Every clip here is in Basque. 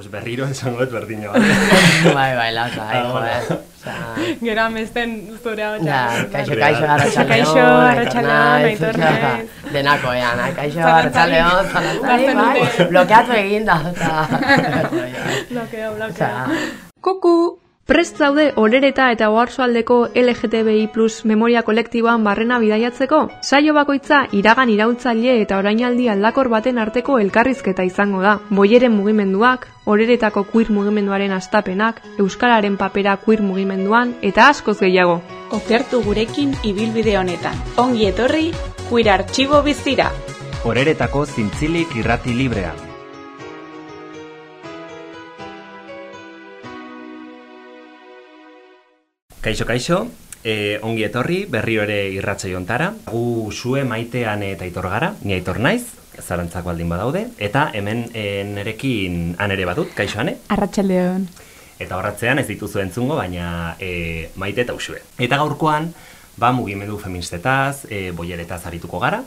pues berriro esango dut berdina, bai? bai, bai, bueno. eh. Osea, Gero amesten zure hau Ja, kaixo, kaixo, gara. arratxaldeon, Kaixo, arratsaldeon, naiz, Aitor ja, naiz. Denako, ean, kaixo, zalantzari, Bazen bai, dute. blokeatu egin da, eta... Blokeo, blokeo. Kuku! Prest zaude orereta eta oarsoaldeko LGTBI plus memoria kolektiboan barrena bidaiatzeko? Saio bakoitza iragan iraultzaile eta orainaldi aldakor baten arteko elkarrizketa izango da. Boieren mugimenduak, oreretako queer mugimenduaren astapenak, euskararen papera queer mugimenduan eta askoz gehiago. Okertu gurekin ibilbide honetan. Ongi etorri, Queer Archibo bizira. Horeretako zintzilik irrati librea. Kaixo, kaixo, e, ongi etorri, berriro ere irratsaio ontara. Gu sue maitean eta aitor gara, ni aitor naiz, zarantzako aldin badaude, eta hemen e, nerekin anere badut, kaixo ane? Arratxaldeon. Eta horratzean ez dituzu entzungo, baina e, maite eta usue. Eta gaurkoan, ba, mugimendu feministetaz, e, boieretaz arituko gara,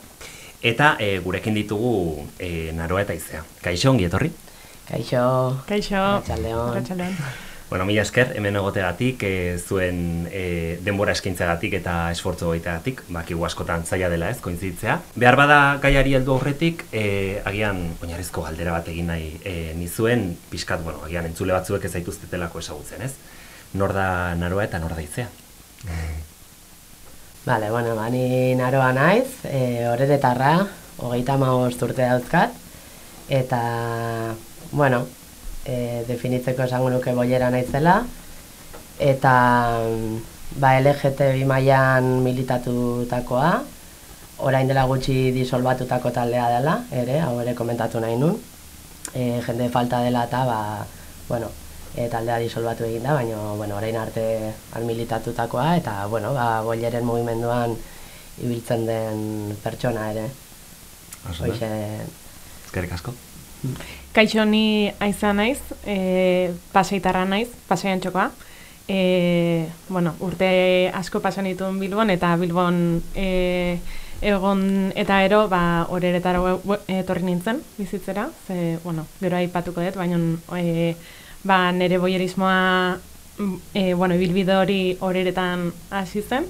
eta e, gurekin ditugu e, naroa eta izea. Kaixo, ongi etorri? Kaixo, Kaixo. Arratsaldeon. Arratxaldeon. Bueno, mila esker, hemen egotegatik, e, zuen e, denbora eskaintzegatik eta esfortzu egiteagatik, bakigu askotan zaila dela ez, kointzitzea. Behar bada gaiari heldu aurretik, e, agian oinarrizko galdera bat egin nahi e, nizuen, pixkat, bueno, agian entzule batzuek ez zaituztetelako ezagutzen, ez? Nor da naroa eta nor da izea? Vale, bueno, bani naroa naiz, e, horeretarra, hogeita maost urte dauzkat, eta, bueno, e, definitzeko esango nuke boiera naizela, eta mm, ba, LGTBI mailan militatutakoa, orain dela gutxi disolbatutako taldea dela, ere, hau ere komentatu nahi nun, e, jende falta dela eta, ba, bueno, e, taldea disolbatu egin da, baina, bueno, orain arte militatutakoa, eta, bueno, ba, boileren mugimenduan ibiltzen den pertsona ere. Hoxe, Eskerrik asko. Kaixo ni aiza naiz, e, paseitarra naiz, paseian txokoa. E, bueno, urte asko pasan dituen Bilbon, eta Bilbon e, egon eta ero, ba, horeretara etorri nintzen bizitzera, ze, bueno, gero aipatuko dut, baina e, ba, nire boierismoa, mm, e, bueno, ibilbide hori horeretan hasi zen,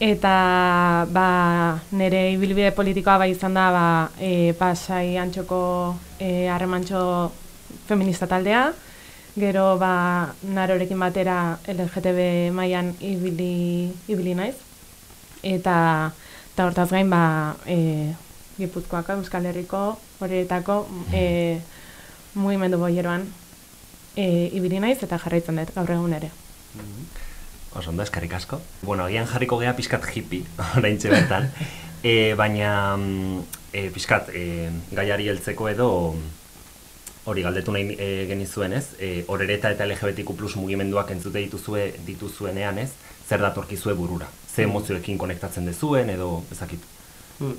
eta ba, nire ibilbide politikoa bai izan da ba, e, pasai antxoko e, harremantxo feminista taldea, gero ba, narorekin batera LGTB mailan ibili, ibili naiz, eta, eta hortaz gain ba, e, Gipuzkoako, Euskal Herriko, horretako e, mugimendu boieroan e, ibili naiz eta jarraitzen dut gaur egun ere. Oso ondo, eskerrik asko. Bueno, agian jarriko gea pixkat hippie, oraintxe bertan. e, baina, mm, e, pixkat, e, gaiari heltzeko edo hori galdetu nahi e, genizuen ez, e, horereta eta LGBTQ plus mugimenduak entzute dituzue, dituzuenean ez, zer datorkizue burura? Ze emozioekin konektatzen dezuen edo ezakit? Mm.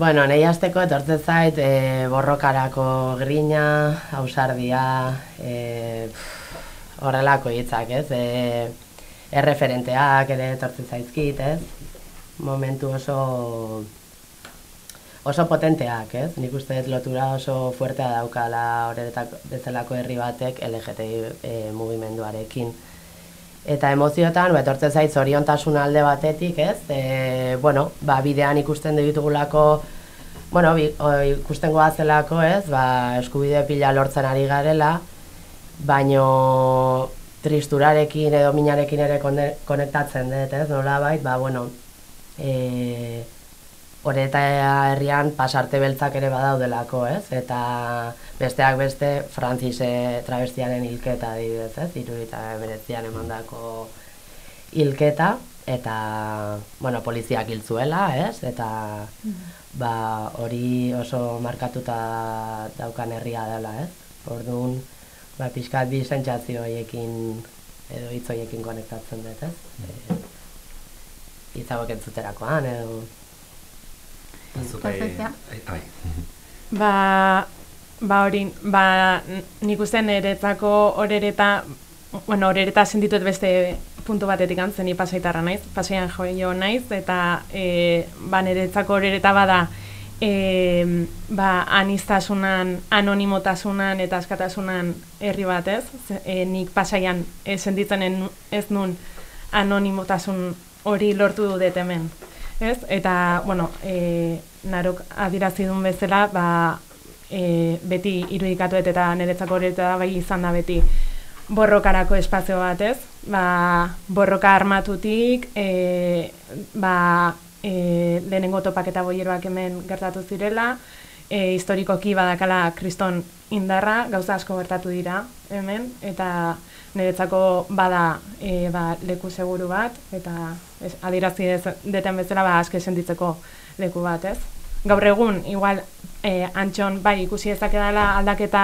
Bueno, nahi azteko etortzen zait e, borrokarako grina, ausardia, e, pff, horrelako hitzak, ez? E, erreferenteak ere etortzen zaizkit, ez? Momentu oso oso potenteak, ez? Nik uste dut lotura oso fuertea daukala horretako bezalako herri batek LGTBI e, mugimenduarekin. Eta emozioetan, ba, etortzen zait zoriontasun alde batetik, ez? E, bueno, ba, bidean ikusten ditugulako, bueno, bi, o, ikusten goazelako, ez? Ba, eskubide pila lortzen ari garela, baino tristurarekin edo minarekin ere konektatzen dut, ez? Nola bait, ba, bueno, e, Horeta herrian pasarte beltzak ere badaudelako, ez? Eta besteak beste Frantzise travestiaren hilketa adibidez, ez? Irurita emeretzian emandako hilketa, eta, bueno, poliziak hil zuela, ez? Eta, ba, hori oso markatuta daukan herria dela, ez? Orduan, ba, pixkat bi sentsazio horiekin edo hitz horiekin konektatzen dut, ez? E, hitz hauek entzuterakoan, edo... Zuk, Konstantzia? eh, bai. Ba, ba hori, ba, nik uste niretzako horereta, bueno, horereta sentitut beste puntu batetik antzen, ni pasaitarra naiz, pasaian joio naiz, eta e, ba, niretzako horereta bada e, ba, anistasunan, anonimotasunan eta askatasunan herri bat ez. Ze- E, nik pasaian e, sentitzen en- ez nun anonimotasun hori lortu dut hemen. Ez? Eta, bueno, e, narok adirazidun bezala, ba, e, beti irudikatuet eta niretzako hori eta bai izan da beti borrokarako espazio bat, ez? Ba, borroka armatutik, e, ba, e, lehenengo topaketa boieroak hemen gertatu zirela, e, historikoki badakala kriston indarra, gauza asko gertatu dira hemen, eta niretzako bada e, ba, leku seguru bat, eta ez, adirazi ez deten bezala ba, aske sentitzeko leku bat, ez? Gaur egun, igual, e, antxon, bai, ikusi ezakedala aldaketa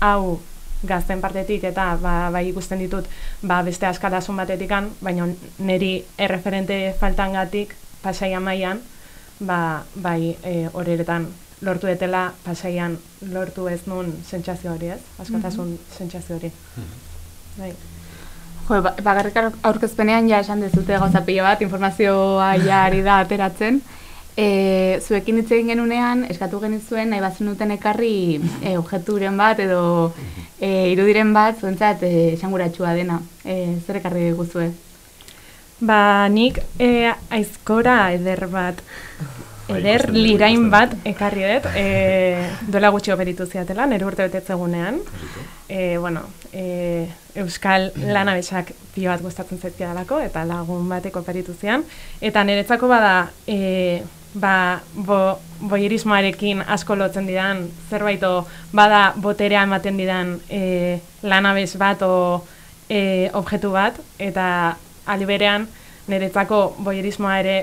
hau gazten partetik eta ba, bai ikusten ditut ba, beste askatasun batetikan, baina niri erreferente faltangatik pasai mailan ba, bai e, horretan lortu etela pasaian lortu ez nun sentsazio hori, ez? Askatasun sentsazio hori. Bai. Jo, ba- bakarrik aur- aurkezpenean ja esan dezute gauza pila bat, informazioa ja ari da ateratzen. E, zuekin hitz egin genunean, eskatu genizuen nahi bazenuten ekarri e, objekturen bat edo e, irudiren bat zuentzat e, esanguratsua dena. E, zer ekarri guzue? Ba, nik e, aizkora eder bat, eder lirain bat ekarri dut, e, duela gutxi operitu ziatela, nire urte betetzegunean. E, bueno, e, Euskal lanabesak pilo bat gustatzen zaizkidalako, eta lagun batek operitu zian. Eta niretzako bada, e, ba, bo, boierismoarekin asko lotzen didan, zerbaito bada boterea ematen didan e, lanabes bat o e, objektu bat, eta aliberean niretzako boierismoa ere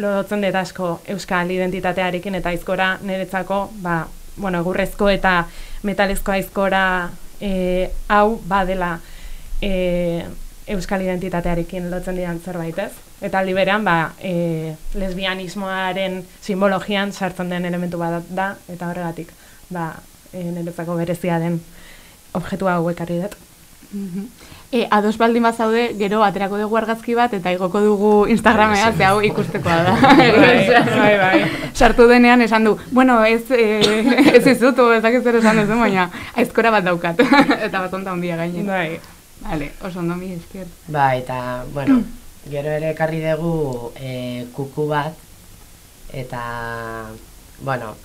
lotzen dut asko euskal identitatearekin eta aizkora niretzako ba, bueno, egurrezko eta metalezko aizkora e, hau badela e, euskal identitatearekin lotzen didan zerbait ez. Eta aldi berean, ba, e, lesbianismoaren simbologian sartzen den elementu bat da, eta horregatik, ba, e, niretzako berezia den objektu hau ekarri dut. E, ados baldin bazaude, gero aterako dugu argazki bat eta igoko dugu Instagramean, ze hau ikustekoa da. Bai, bai, bai. Sartu denean esan du, bueno, ez, e, ez izutu, ez zer esan duzu, baina aizkora bat daukat. eta bat onta handia gaine. Bai. Vale, oso ondo mi esker. Ba, eta, bueno, gero ere ekarri dugu e, kuku bat, eta, bueno,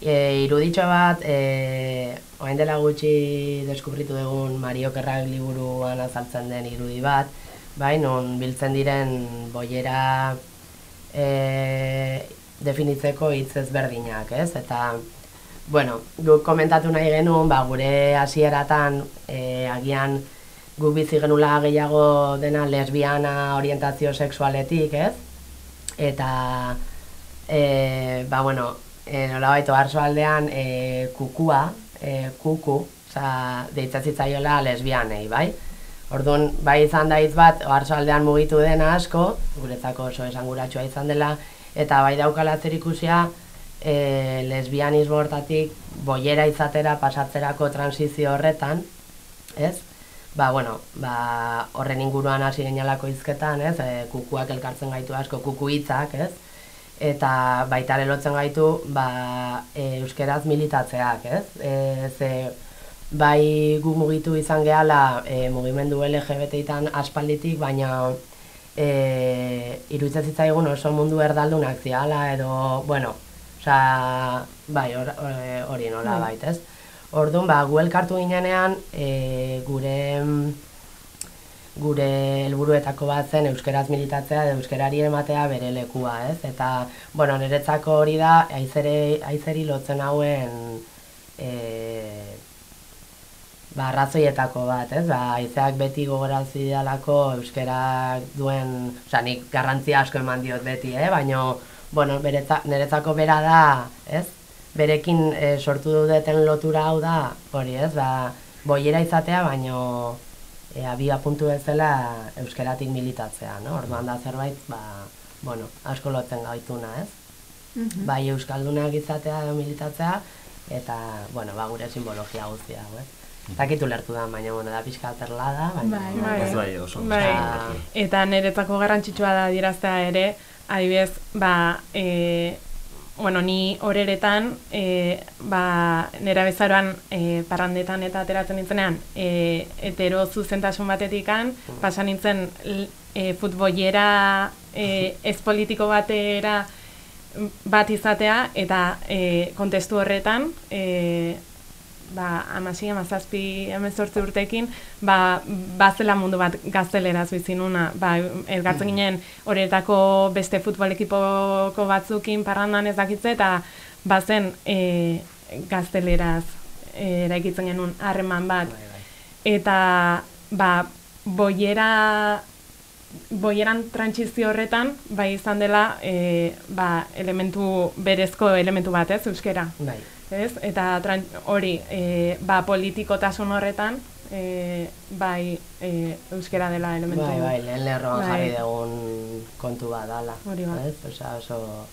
e, iruditxo bat, e, oain dela gutxi deskubritu dugun Mario Kerrak liburuan azaltzen den irudi bat, bai, non biltzen diren boiera e, definitzeko hitz ezberdinak, ez? Eta, bueno, guk komentatu nahi genuen, ba, gure hasieratan e, agian guk bizi genula gehiago dena lesbiana orientazio sexualetik, ez? Eta, e, ba, bueno, e, nola baito aldean e, kukua, e, kuku, oza, deitza zitzaiola lesbianei, bai? Orduan, bai izan da hitz bat, aldean mugitu dena asko, guretzako oso esanguratsua izan dela, eta bai daukala zer ikusia, e, lesbianismo hortatik boiera izatera pasatzerako transizio horretan, ez? Ba, bueno, ba, horren inguruan hasi genialako hizketan, ez? E, kukuak elkartzen gaitu asko, kuku hitzak, ez? Eta baita lotzen gaitu, ba, e, euskeraz militatzeak, ez? E, ze, bai gu mugitu izan gehala e, mugimendu LGBT-etan aspalditik, baina e, iruditzen zitzaigun oso mundu erdaldunak ziala, edo, bueno, osea, bai, hor- hor- hori nola Bai. bait, ez? Orduan, ba, gu elkartu ginenean, e, gure gure helburuetako bat zen euskeraz militatzea edo euskerari ematea bere lekua, ez? Eta, bueno, niretzako hori da aizere, aizeri lotzen hauen e, ba, arrazoietako bat, ez? Ba, aizeak beti gogorazi didalako euskerak duen, osea, nik garrantzia asko eman diot beti, eh? Baina, bueno, beretza, niretzako bera da, ez? Berekin e, sortu duten lotura hau da, hori, ez? Ba, boiera izatea, baino e, abia puntu bezala euskeratik militatzea, no? Orduan da zerbait, ba, bueno, asko lotzen gaituna, ez? Bai euskaldunak izatea edo militatzea, eta, bueno, ba, gure simbologia guztia, hau, ez? Zakitu lertu da, baina, bueno, da pixka perla da, baina... Bai, bai. Ez bai, oso. Bai. Eta- Eta niretzako garrantzitsua da diraztea ere, adibidez, ba, e, bueno, ni horeretan, e, ba, nera bezaroan e, parrandetan eta ateratzen nintzenean, e, hetero zuzentasun batetikan, pasan nintzen e, futbolera e, ez politiko batera bat izatea, eta e, kontestu horretan, e, ba, amasi, amazazpi, emezortzi urtekin, ba, bazela mundu bat gazteleraz bizinuna. Ba, elgartzen ginen horretako beste futbol ekipoko batzukin parrandan ez dakitze, eta bazen e, gazteleraz e, eraikitzen genuen harreman bat. Bai, bai. Eta, ba, boiera boieran trantsizio horretan, bai izan dela, e, ba, elementu, berezko elementu bat, ez, euskera Bai. Ez? Eta hori, e, ba, politikotasun horretan, e, bai e, euskera dela elementu. Bai, bai, lehen lerroan Bai. jarri dugun kontu bat dala. Hori bat. Ez? Osea, oso...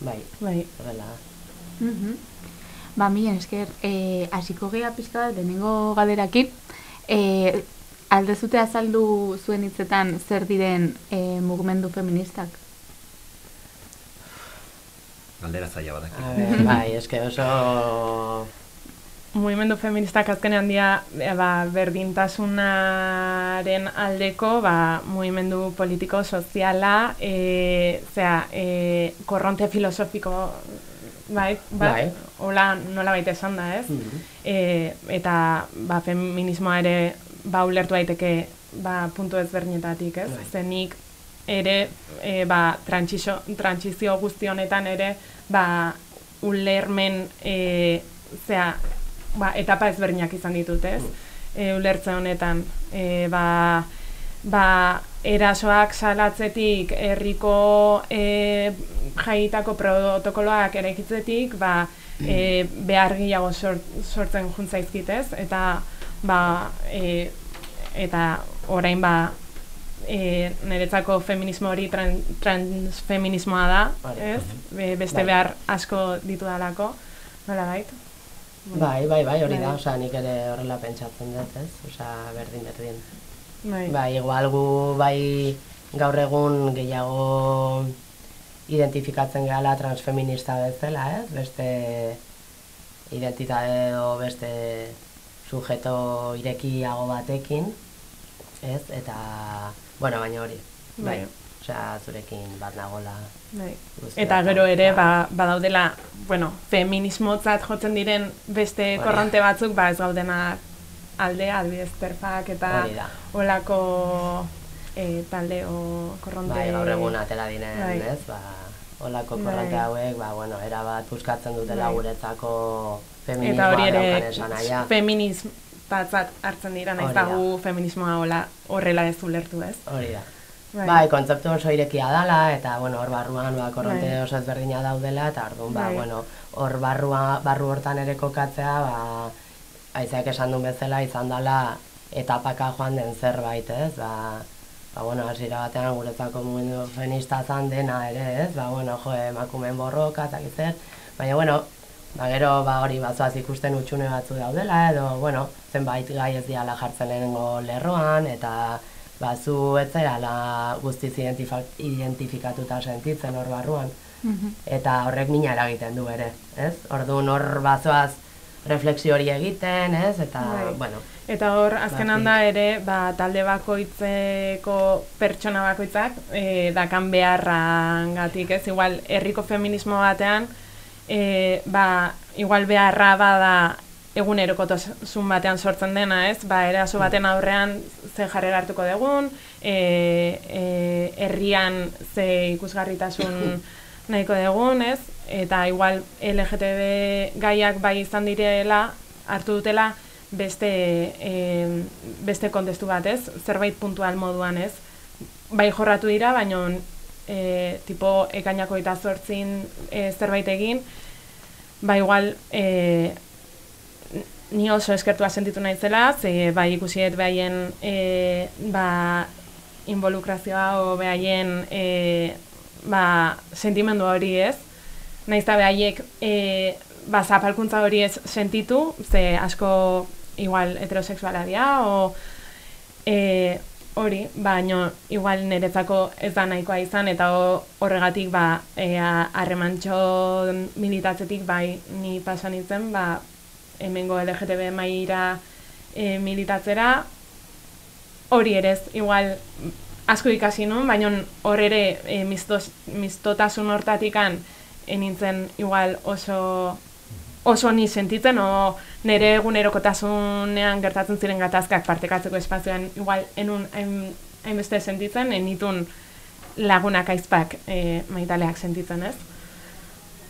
Bai, Bai, horrela. Mhm. Ba, milen esker, eh, hasiko gea pixka bat, lehenengo gaderakin, eh, aldezute azaldu zuen hitzetan zer diren eh, mugimendu feministak? Galdera zaila badak. A ber, bai, eske oso... mugimendu feministak azkenean dira e, ba, berdintasunaren aldeko ba, mugimendu politiko, soziala, e, zera, e, korronte filosofiko bai, bat, Bai. hola nola baita esan da, ez? Mhm. e, eta ba, feminismoa ere ba, ulertu daiteke ba, puntu ezberdinetatik, ez? Bai. Zenik ere e, ba, trantsizio guzti honetan ere ba, ulermen e, zea, ba, etapa ezberdinak izan ditut, ez? E, ulertze honetan e, ba, ba, erasoak salatzetik, herriko e, jaitako protokoloak eraikitzetik, ba, e, behar gehiago sort, sortzen juntzaizkit, ez? Eta, ba, e, eta orain ba, e, niretzako feminismo hori tran, transfeminismoa da, Vale. ez? Be, beste Bai. behar asko ditudalako, nola bait? Bai, bai, bai, hori da, Bai. osea, nik ere horrela pentsatzen dut, ez? Osea, berdin, berdin. Bai, Bai, igual gu bai gaur egun gehiago identifikatzen gehala transfeminista bezala, ez? Beste identitate edo beste sujeto irekiago batekin, ez? Eta, bueno, baina hori, bai, Bai. osea, zurekin bat nagola bai. Eta gero ere, ba, badaudela, bueno, feminismotzat jotzen diren beste da. korronte batzuk, ba ez gaudena alde, adibidez terfak eta olako e, talde o korronte... Bai, gaur egun atera diren, Bai. ez? Ba, olako Bai. korronte hauek, ba, bueno, erabat puskatzen dutela Bai. guretzako feminismoa daukan esan nahia. Feminismatzat hartzen dira, naiz Hori da da. gu feminismoa hola, horrela ez ulertu, ez? Hori da. Bai. Bai, kontzeptu oso irekia dala, eta, bueno, hor barruan, ba, korronte Bai. oso ezberdina daudela, eta orduan, ba, Bai. bueno, hor barrua, barru hortan ere kokatzea, ba, aizeak esan duen bezala izan dela etapaka joan den zerbait, ez? Ba, ba bueno, hasiera batean guretzako mugimendu feminista zan dena ere, ez? Ba, bueno, jo, emakumeen borroka, eta zer, baina, bueno, ba, gero, ba, hori batzuaz ikusten utxune batzu daudela, edo, bueno, zenbait gai ez diala jartzen lehenengo lerroan, eta, ba, zu ez la guztiz identifikatuta sentitzen hor barruan. Eta horrek mina eragiten du ere, ez? Orduan hor bazoaz refleksio hori egiten, ez? Eta, Bai. bueno, Eta hor, azkenan Batik. da ere, ba, talde bakoitzeko pertsona bakoitzak, e, dakan beharrangatik, ez? Igual, herriko feminismo batean, e, ba, igual beharra bada egunerokotasun batean sortzen dena, ez? Ba, eraso baten aurrean ze jarrera hartuko dugun, e, e, herrian ze ikusgarritasun nahiko dugun, ez? Eta igual LGTB gaiak bai izan direla, hartu dutela beste, e, beste kontestu bat, ez? Zerbait puntual moduan, ez? Bai jorratu dira, baina e, tipo ekainako eta zortzin e, zerbait egin, ba igual e, ni oso eskertua sentitu naizela, ze bai ikusiet behaien e, ba, involukrazioa o behaien e, ba, sentimendu hori ez. Naiz eta behaiek e, ba, zapalkuntza hori ez sentitu, ze asko igual heterosexuala dira, o e, hori, baino igual niretzako ez da nahikoa izan eta ho- horregatik ba harremantxo militatzetik bai ni pasa nintzen ba hemengo LGTB maila e, militatzera hori ere ez, igual asko ikasi nun, baina hor ere e, mistos, mistotasun hortatikan e, nintzen igual oso oso ni sentitzen, o nire egunerokotasunean gertatzen ziren gatazkak partekatzeko espazioan igual enun hain- hainbeste sentitzen, enitun lagunak aizpak e, maitaleak sentitzen ez.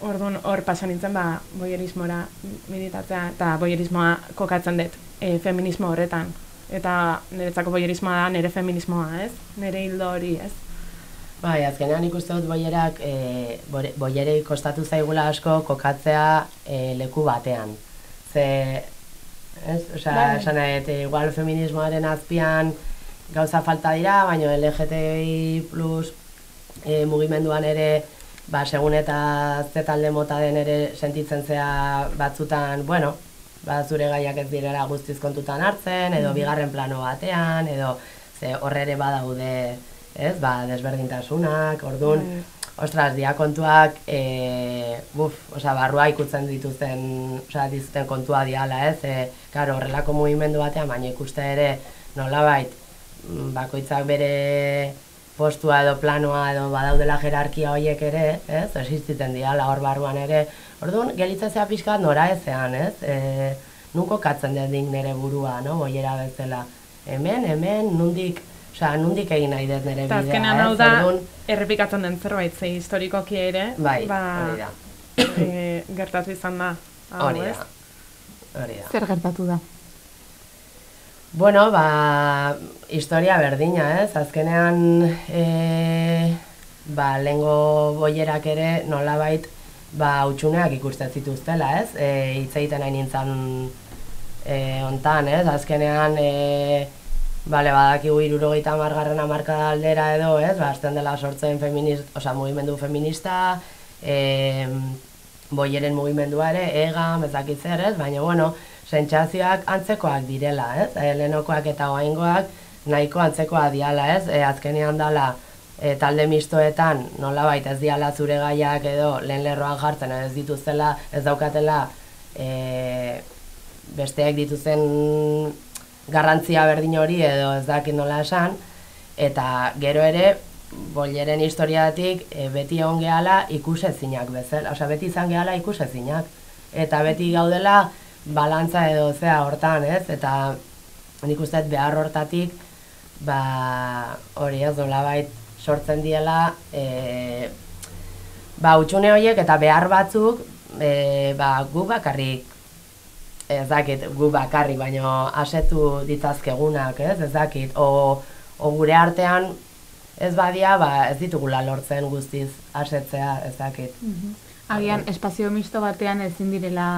Orduan hor pasa nintzen ba boyerismora militatzea eta boyerismoa kokatzen dut e, feminismo horretan. Eta niretzako boyerismoa da nire feminismoa, ez? Nire hildo hori, ez? Bai, azkenean ikuste dut boierak, e, bore- boierei kostatu zaigula asko kokatzea e, leku batean. Ze, ez? Osea, Bai. esan igual feminismoaren azpian gauza falta dira, baina LGTBI plus e, mugimenduan ere, ba, segun eta ze talde mota den ere sentitzen zea batzutan, bueno, ba, zure gaiak ez direla guztiz kontutan hartzen, edo bigarren plano batean, edo ze horre ere badaude, ez, ba, desberdintasunak, orduan, ostras, dia kontuak, e, buf, osea, barrua ikutzen dituzten, osea, dituzten kontua diala, ez, e, karo, horrelako mugimendu batean, baina ikuste ere, nolabait, mm, bakoitzak bere postua edo planoa edo badaudela jerarkia horiek ere, ez, existiten diala hor barruan ere, orduan, gelitzen zea pixkat nora ezean, ez, e, nuko katzen dut nire burua, no, boiera bezala, hemen, hemen, nundik, osea, nundik egin nahi dut nire bidea, azkenean hau ez, da, orduan, errepikatzen den zerbait, ze historikoki ere, bai, ba, hori da, e, gertatu izan da. hau, hori da, hori da. Zer gertatu da? Bueno, ba, historia berdina, ez? Azkenean, e, ba, lengo boierak ere nolabait, ba, utxuneak ikusten zituztela, ez? E, hitz egiten nahi nintzen e, ontan, ez? Azkenean, e, bale, badakigu irurogeita margarren amarkada aldera edo, ez? Ba, azten dela sortzen feminist, oza, mugimendu feminista, e, boieren mugimendua ere, ega, ezakit zer, ez? Baina, bueno, sentsazioak antzekoak direla, ez? E, lehenokoak eta oaingoak nahiko antzekoa diala, ez? E, azkenean dala e, talde mistoetan nolabait ez diala zure gaiak edo lehen lerroan jartzen ez dituztela, ez daukatela e, besteak dituzen garrantzia berdin hori edo ez dakit nola esan, eta gero ere boileren historiatik e, beti egon gehala ikusezinak bezala, osea beti izan gehala ikusezinak. Eta beti gaudela balantza edo zea hortan, ez? Eta nik uste behar hortatik, ba, hori ez, nolabait sortzen diela, e, ba, utxune horiek eta behar batzuk, e, ba, gu bakarrik, ez dakit, gu bakarrik, baino asetu ditzazkegunak, ez, ez dakit, o, o gure artean, ez badia, ba, ez ditugula lortzen guztiz asetzea, ez dakit. Agian, espazio misto batean ezin direla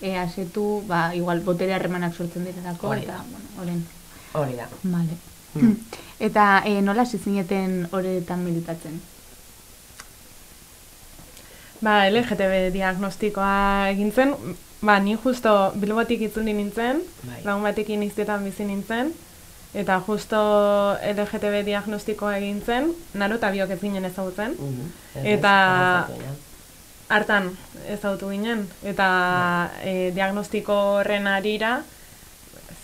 e, asetu, ba, igual botere harremanak sortzen direlako, Hori eta, bueno, horren. Hori da. Vale. Mm. Eta e, nola hasi zineten horretan militatzen? Ba, LGTB diagnostikoa egin zen, ba, ni justo Bilbotik itzuli nintzen, Bai. lagun batekin iztetan bizi nintzen, eta justo LGTB diagnostikoa egin zen, naro eta biok ez ginen ezagutzen, Mhm. Ez, Eta- hartan ezagutu ginen, eta e, diagnostiko horren arira,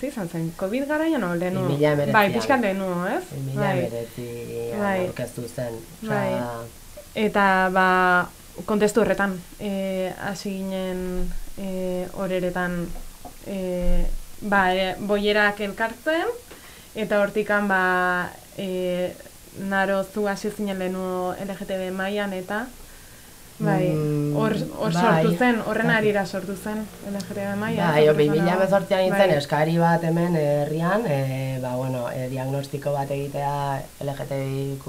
ze izan zen, COVID garaian o lehenu? 2019 Bai, pixkan lehenu, ez? 2019 Bai. aurkeztu zen. Bai. Eta ba, kontestu horretan e, hasi ginen e, horeretan e, ba, e, boierak elkartzen eta hortikan ba, e, naro zu hasi zinen lehenu LGTB mailan eta bai, Mm, hor hor bai. sortu zen, horren arira sortu zen LGTB maila. Bai, 2018an nintzen Bai. eskari bat hemen herrian, e, ba, bueno, e, diagnostiko bat egitea LGTBIQ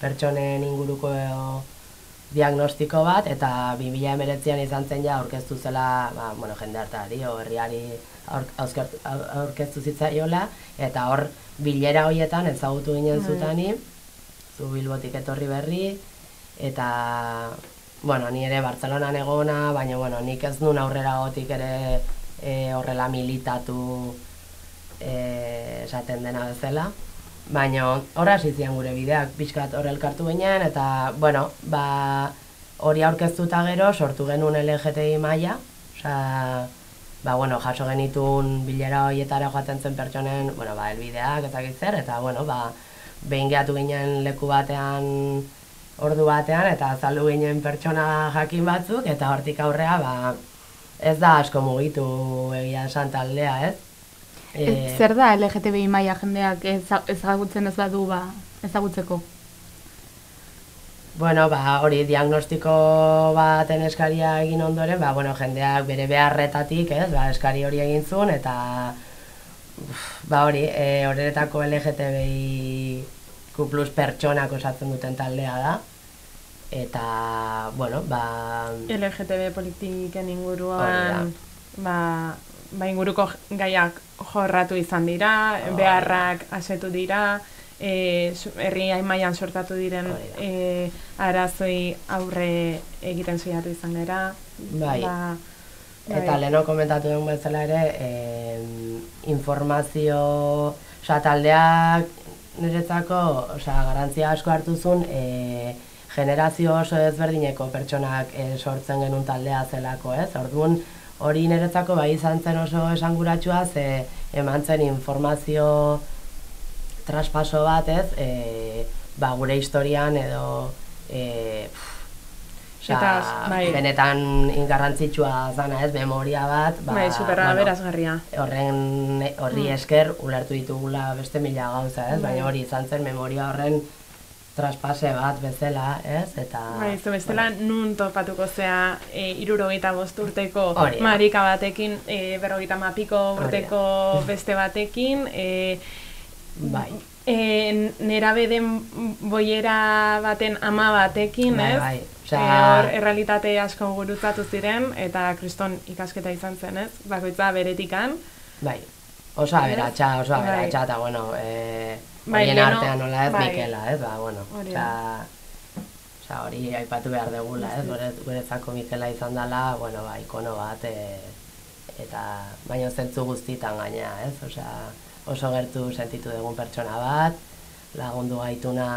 pertsonen inguruko e, diagnostiko bat, eta 2019an izan zen ja aurkeztu zela, ba, bueno, jende hartari, herriari aurkeztu zitzaiola, eta hor bilera horietan ezagutu ginen Bai. zutani, zu Bilbotik etorri berri, eta, bueno, ni ere Bartzelonan egona, baina, bueno, nik ez nun aurrera gotik ere e, horrela militatu e, esaten dena bezala. Baina horra ziren gure bideak, pixkat hor elkartu ginen, eta, bueno, ba, hori aurkeztuta gero sortu genuen LGTBI maila, osea, ba, bueno, jaso genitun bilera horietara joaten zen pertsonen, bueno, ba, elbideak eta zer, eta, bueno, ba, behin gehatu ginen leku batean ordu batean, eta azaldu ginen pertsona jakin batzuk, eta hortik aurrea, ba, ez da asko mugitu egia esan taldea, ez? E, zer da LGTBI maila jendeak eza- ezagutzen ez badu ba, ezagutzeko? Bueno, ba, hori diagnostiko baten eskaria egin ondoren, ba, bueno, jendeak bere beharretatik, ez, ba, eskari hori egin zuen, eta uf, ba, hori, e, horretako LGTBI plus pertsonak osatzen duten taldea da, eta, bueno, ba, LGTB politiken Hori inguruan ba, ba inguruko gaiak jorratu izan dira, da. beharrak asetu dira, e, herri mailan sortatu diren da. e, arazoi aurre egiten saiatu izan gara. Bai. Ba, Eta bai. leno komentatu duen bezala ere, em, informazio, osea, taldeak niretzako, osea, garantzia asko hartu zuen, e, generazio oso ezberdineko pertsonak e, sortzen genuen taldea zelako, ez? Orduan, hori niretzako bai izan zen oso esanguratsua, ze eman zen informazio traspaso bat, ez? E, ba, gure historian edo e, pff, Eta, bai. benetan ingarrantzitsua zana ez, memoria bat, ba, bai, superra bueno, berazgarria. horren horri Mm. esker ulertu ditugula beste mila gauza, ez? Bai. Baina hori izan zen memoria horren traspase bat bezala, ez? Eta Bai, ze bestela nun topatuko zea e, irurogeita bost urteko Hori da. marika batekin, e, berrogeita mapiko Hori da. urteko beste batekin, e, bai. e, nerabe den boiera baten ama batekin, Bai, ez? bai. E, Osea, hor errealitate asko gurutzatu ziren, eta kriston ikasketa izan zen, ez? Bakoitza beretikan. bai. Oso aberatsa, oso Bai. aberatsa, eta bueno, eh, Bai, horien artean nola ez, bai. Mikela, ez? Ba, bueno, osea, osea, hori aipatu behar degula, ez? Gure, guretzako Mikela izan dela, bueno, ba, ikono bat, e, eta baino zentzu guztitan gaina, ez? Osea, oso gertu sentitu dugun pertsona bat, lagundu gaituna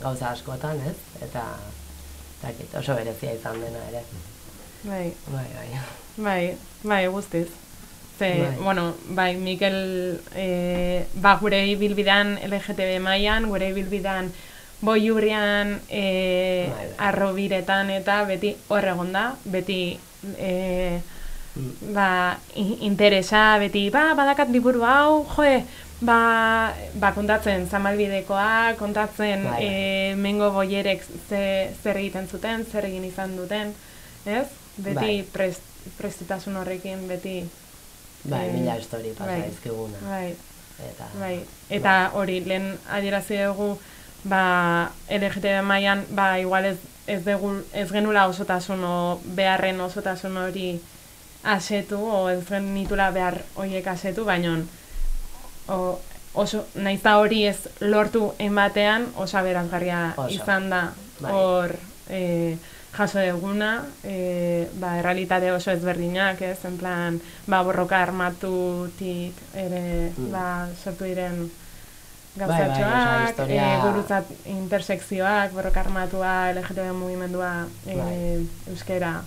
gauza askotan, ez? Eta, eta dakit, oso berezia izan dena ere. Bai, Bai, bai. bai, bai, guztiz. Ze, Bai. bueno, bai, Mikel, e, ba, gure ibilbidean LGTB mailan, gure ibilbidean boi hurrian, e, Bai, bai. arrobiretan eta beti hor egon da, beti e, Mm. ba, interesa, beti, ba, badakat liburu hau, joe, ba, ba kontatzen zamalbidekoa, kontatzen Bai, e, mengo boierek ze, zer egiten zuten, zer egin izan duten, ez? Beti Bai. prest, prestutasun horrekin, beti, Bai, Eh, mila histori pasa bai. dizkiguna. bai, Eta, bai. Eta hori, lehen adierazi dugu, ba, LGTB mailan ba, igual ez, ez, dugu, ez genula osotasun o beharren osotasun hori asetu, o ez genitula behar horiek asetu, baina o, oso, naiz da hori ez lortu enbatean, oso berazgarria izan da Bai. hor e, jaso duguna, e, ba, errealitate oso ezberdinak, ez, en plan, ba, borroka armatutik ere, Mm. ba, sortu diren Bai, bai, gauzatxoak, historia- e, gurutzat intersekzioak, borroka armatua, LGTB mugimendua, e, Bai. euskera,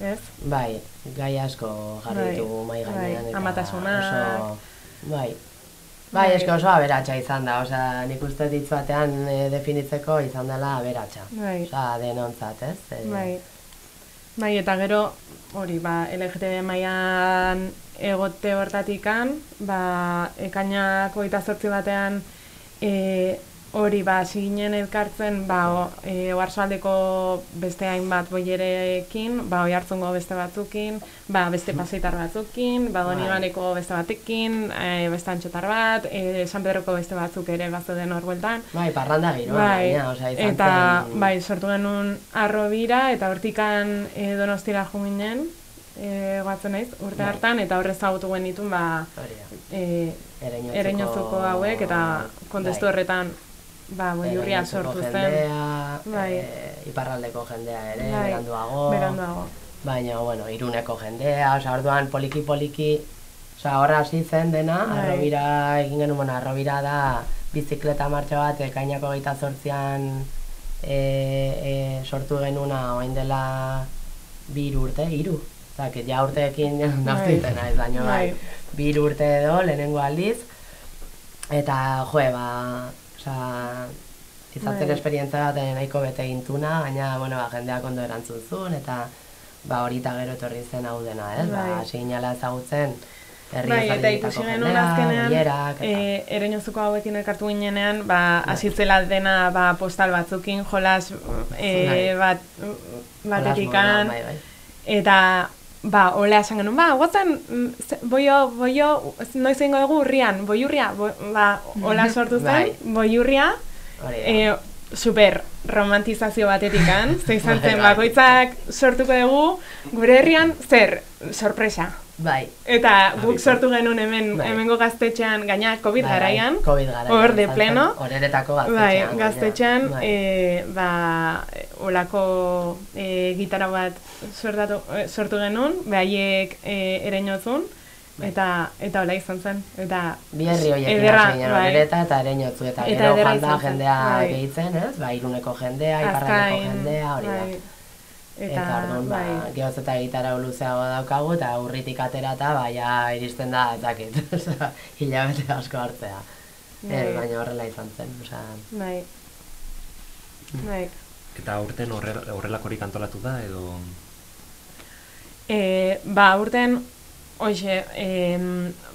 ez? bai, gai asko jarri Bai, mai bai, gainean. eta amatasunak. Oso, bai, Bai, eske oso aberatsa izan da, osea, nik uste ditz batean e, definitzeko izan dela aberatsa. Bai. Osea, denontzat, ez? E, Bai. Bai, eta gero, hori, ba, LGTB mailan egote hortatikan, ba, ekainak hogeita zortzi batean, e, hori, ba, ginen elkartzen, ba, e, oarsoaldeko beste hainbat boierekin, ba, oi hartzungo beste batzukin, ba, beste paseitar batzukin, ba, Bai. donibaneko beste batekin, e, beste antxotar bat, e, San Pedroko beste batzuk ere bazeuden hor bueltan. Bai, parranda giroa, Bai, gaina, osea, izan eta zen... bai, sortu genuen arrobira eta hortikan e, donostira jo ginen, e, goatzen naiz, urte Bai. hartan, eta horrez zagutu genitun, ba, e, ereñotzuko hauek, eta kontestu bai. horretan, ba, boiurria Ereñotzuko sortu zen. jendea, Bai. e, iparraldeko jendea ere, Bai, beranduago. Beranduago. Baina, bueno, iruneko jendea, osea, orduan poliki-poliki Osa, horra hasi zen dena, Bai. arrobira egin genuen, bueno, arrobira da bizikleta martxa bat, ekainako gaita zortzian e, e, sortu genuna orain dela bir urte, hiru. Zak, ja urteekin naztu Bai. iten naiz, baina bai, Bai. bir urte edo, lehenengo aldiz, eta joe, ba, osa, izaten Bai. esperientzia bat nahiko bete gintuna, baina, bueno, ba, jendeak ondo erantzun zuen, eta ba, hori eta gero etorri zen hau dena, ez? Bai. Ba, hasi ginala ezagutzen, herri Bai, eta ikusi genuen azkenean, bilerak, eta... e, ereinozuko hauekin elkartu ginenean, ba, hasitzela dena ba, postal batzukin, jolas e, Bai. bat, batetikan, Bai, bai. eta ba, hola esan genuen, ba, guatzen, mm, boio, boio, noiz egingo dugu urrian, boiurria, bo, ba, hola sortu zen, Bai. boiurria, Hori da. e, super romantizazio batetikan, ze izan Bai, zen, bai. bakoitzak sortuko dugu, gure herrian, zer, sorpresa. Bai. Eta guk sortu genuen hemen, Bai. hemengo gaztetxean, gaina COVID Bai, bai, garaian, Covid garaian. hor de pleno, Horeretako bai, gaztetxean. gaztetxean, gainera. Bai. e, ba, olako e, gitara bat sortatu, e, sortu genuen, behaiek e, ereinotzun, Bai. eta eta hola izan zen, eta Bi herri horiekin ederra, bai. horereta eta ereñotzu, eta, Eta gero ederra joan da izan zen, jendea bai. gehitzen, ez? Ba, iruneko jendea, iparraldeko azkain, jendea, hori da. Eta, Eta, orduan, ba, bai, gehoz eta gitarra luzeago daukagu, eta urritik aterata, ba, ja, iristen da, ez dakit, osea, hilabete asko hartzea. Bai. Eh, baina horrela izan zen, osea, bai, bai. Eta urten horre- horrelakorik antolatu da, edo... E, ba, urten, hoxe, em,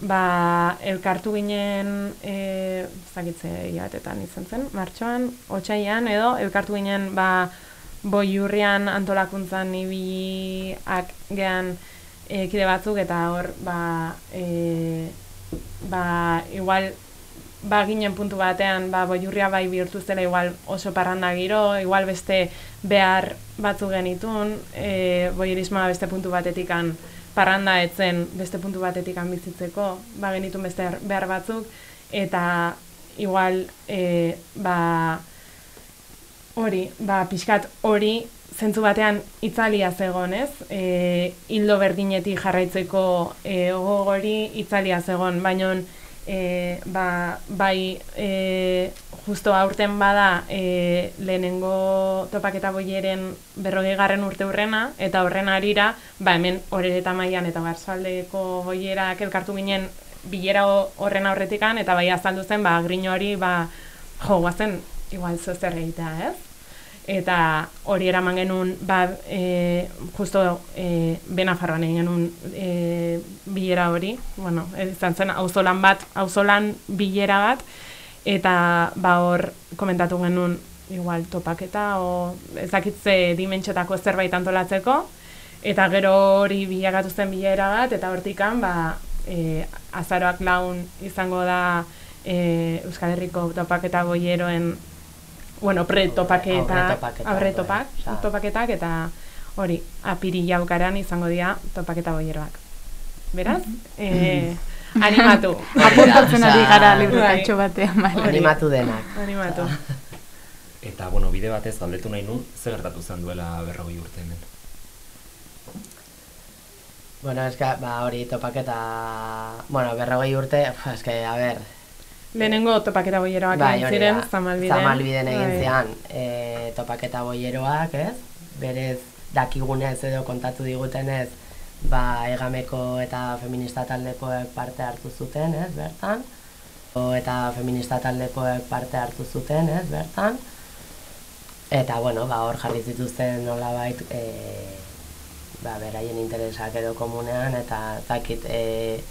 ba, elkartu ginen, e, zakitze hilabetetan izan zen, martxoan, otxaian edo, elkartu ginen, ba, boiurrian antolakuntzan ibiak gean e, kide batzuk, eta hor, ba, e, ba, igual, ba, ginen puntu batean, ba, boiurria bai bihurtu zela igual oso parranda giro, igual beste behar batzu genitun, e, boierismoa beste puntu batetikan parranda etzen beste puntu batetikan bizitzeko, ba, genitun beste behar batzuk, eta igual, e, ba, hori, ba, pixkat hori, zentzu batean itzalia zegon, ez? E, hildo berdinetik jarraitzeko e, hori itzalia zegon, baina e, ba, bai e, justo aurten bada e, lehenengo topaketa boieren berrogei garren urte hurrena, eta horren arira, ba hemen horereta mailan eta barzaldeko boierak elkartu ginen bilera ho- horren aurretikan, eta bai azaldu zen, ba, grino hori, ba, jo, guazen, igual zozer egitea, ez? Eta hori eraman genuen ba, e, justo e, Benafarroan egin genuen e, bilera hori, bueno, izan zen auzolan bat, auzolan bilera bat, eta ba hor komentatu genuen igual topaketa o ezakitze dimentxetako zerbait antolatzeko, eta gero hori bilagatu zen bilera bat, eta hortikan ba, e, azaroak laun izango da e, Euskal Herriko topaketa boieroen bueno, pre-topaketa, Aurre-topaketa, aurre-topak, bai, topaketak, eta hori, apirila ukaran izango dira topaketa boieroak. Beraz, eh, animatu. Apuntatzen ari gara libretatxo batean, bai. animatu denak. animatu. Eta, bueno, bide batez galdetu nahi nun, ze gertatu zen duela berrogei urte hemen. Bueno, eska, ba, hori topaketa, bueno, berrogei urte, eske, a ber, Lehenengo topaketa boieroak bai, egin ziren, zamalbiden. Zamalbiden egin Bai. zean, e, topaketa boieroak, ez? Berez, dakigunez edo kontatu digutenez, ba, egameko eta feminista taldekoek parte hartu zuten, ez, bertan? O, eta feminista taldekoek parte hartu zuten, ez, bertan? Eta, bueno, ba, hor jarri zituzten nolabait, e, ba, beraien interesak edo komunean, eta zakit, e,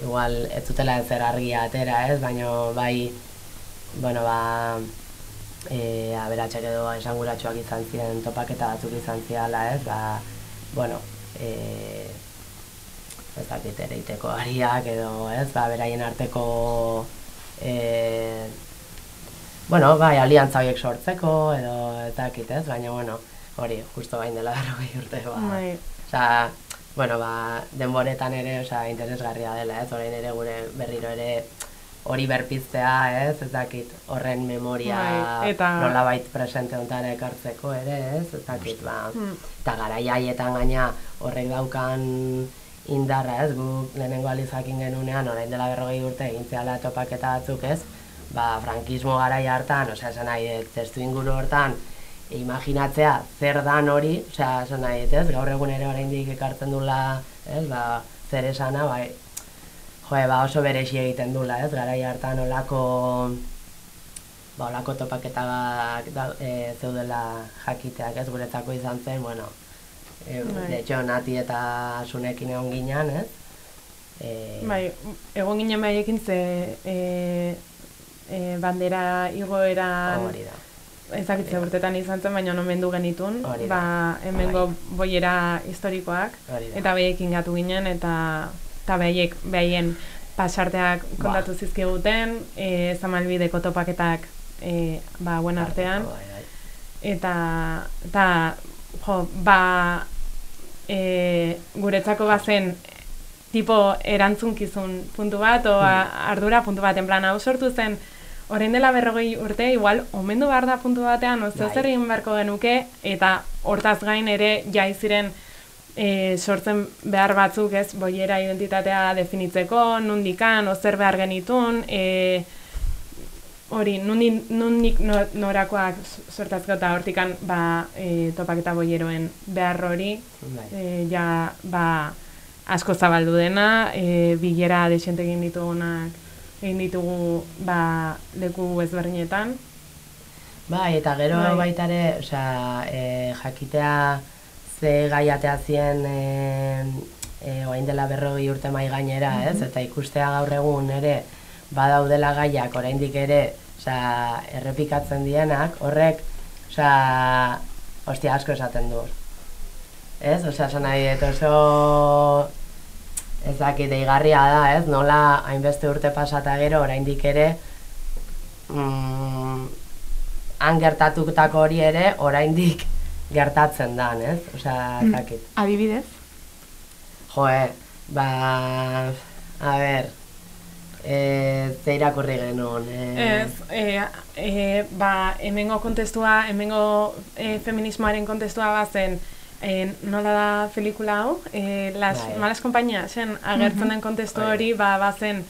igual ez zutela ezer argia atera, ez, baina bai, bueno, ba, e, aberatsak edo esanguratsuak izan ziren topaketa batzuk izan ziala, ez, ba, bueno, e, ez dakit ereiteko ariak edo, ez, ba, beraien arteko, e, bueno, bai, aliantza horiek sortzeko edo ez dakit, ez, baina, bueno, hori, justo bain dela berrogei urte, ba, Bai. Osea, bueno, ba, denboretan ere, osea, interesgarria dela, ez? Orain ere gure berriro ere hori berpiztea, ez? Ez dakit, horren memoria Bai, eta- nolabait presente hontara ekartzeko ere, ez? Ez dakit, ba, Hmm. eta garai haietan gaina horrek daukan indarra, ez, guk lehenengo aliz jakin genunean, orain dela berrogei urte, egin zehala topaketa batzuk, ez, ba, frankismo garai hartan, osea, esan nahi, testu inguru hortan, imaginatzea zer dan hori, osea, esan nahi, ez, gaur egun ere oraindik ekartzen dula, ez, ba, zer esana, bai, joe, ba, oso beresi egiten dula, ez, garai hartan olako, ba, olako topaketak da, e, zeudela jakiteak, ez, guretzako izan zen, bueno, e, Bai. de hecho, nati eta sunekin egon ginean, ez, e, Bai, egon ginen baiekin ze e, e, bandera igoeran hori da. Ezakitze urtetan izan zen, baina nomendu genitun, ba, hemengo boiera historikoak, eta behekin gatu ginen, eta, eta behaiek, behaien pasarteak kontatu zizkiguten, e, zamalbideko topaketak e, ba, buen artean, Bai, bai. eta, eta jo, ba, e, guretzako bazen tipo erantzunkizun puntu bat, o a- ardura puntu bat, en plan, hau sortu zen, orain dela berrogei urte, igual, omendu behar da puntu batean, oz Bai. zer egin beharko genuke, eta hortaz gain ere jai ziren e, sortzen behar batzuk, ez, boiera identitatea definitzeko, nundikan, ozer behar genitun, e, hori, nundik, nundik no- norakoak sortatzeko eta hortikan ba, e, topaketa boieroen behar hori, Bai. e, ja, ba, asko zabaldu dena, e, bilera desente egin ditugunak, egin ditugu ba, leku ezberdinetan. Bai, eta gero Bai. baita ere, osea, e, jakitea ze gai atea zien e, e, orain dela berrogei urte mai gainera, ez? Eta ikustea gaur egun ere badaudela gaiak oraindik ere, osea, errepikatzen dienak, horrek, osea, ostia asko esaten du. Ez? Osea, esan nahi oso ez dakit deigarria da, ez? Nola hainbeste urte pasata gero oraindik ere mm, han gertatutako hori ere oraindik gertatzen dan, ez? Osea, ez dakit. Adibidez? Joe, ba, a ber, e, ze irakurri genuen. E, Ez, e, e, ba, hemengo kontestua, hemengo e, feminismoaren kontestua bazen, e, nola da pelikula hau? E, las Bai. malas compañías, zen, agertzen den kontestu Bai. hori, ba, bazen,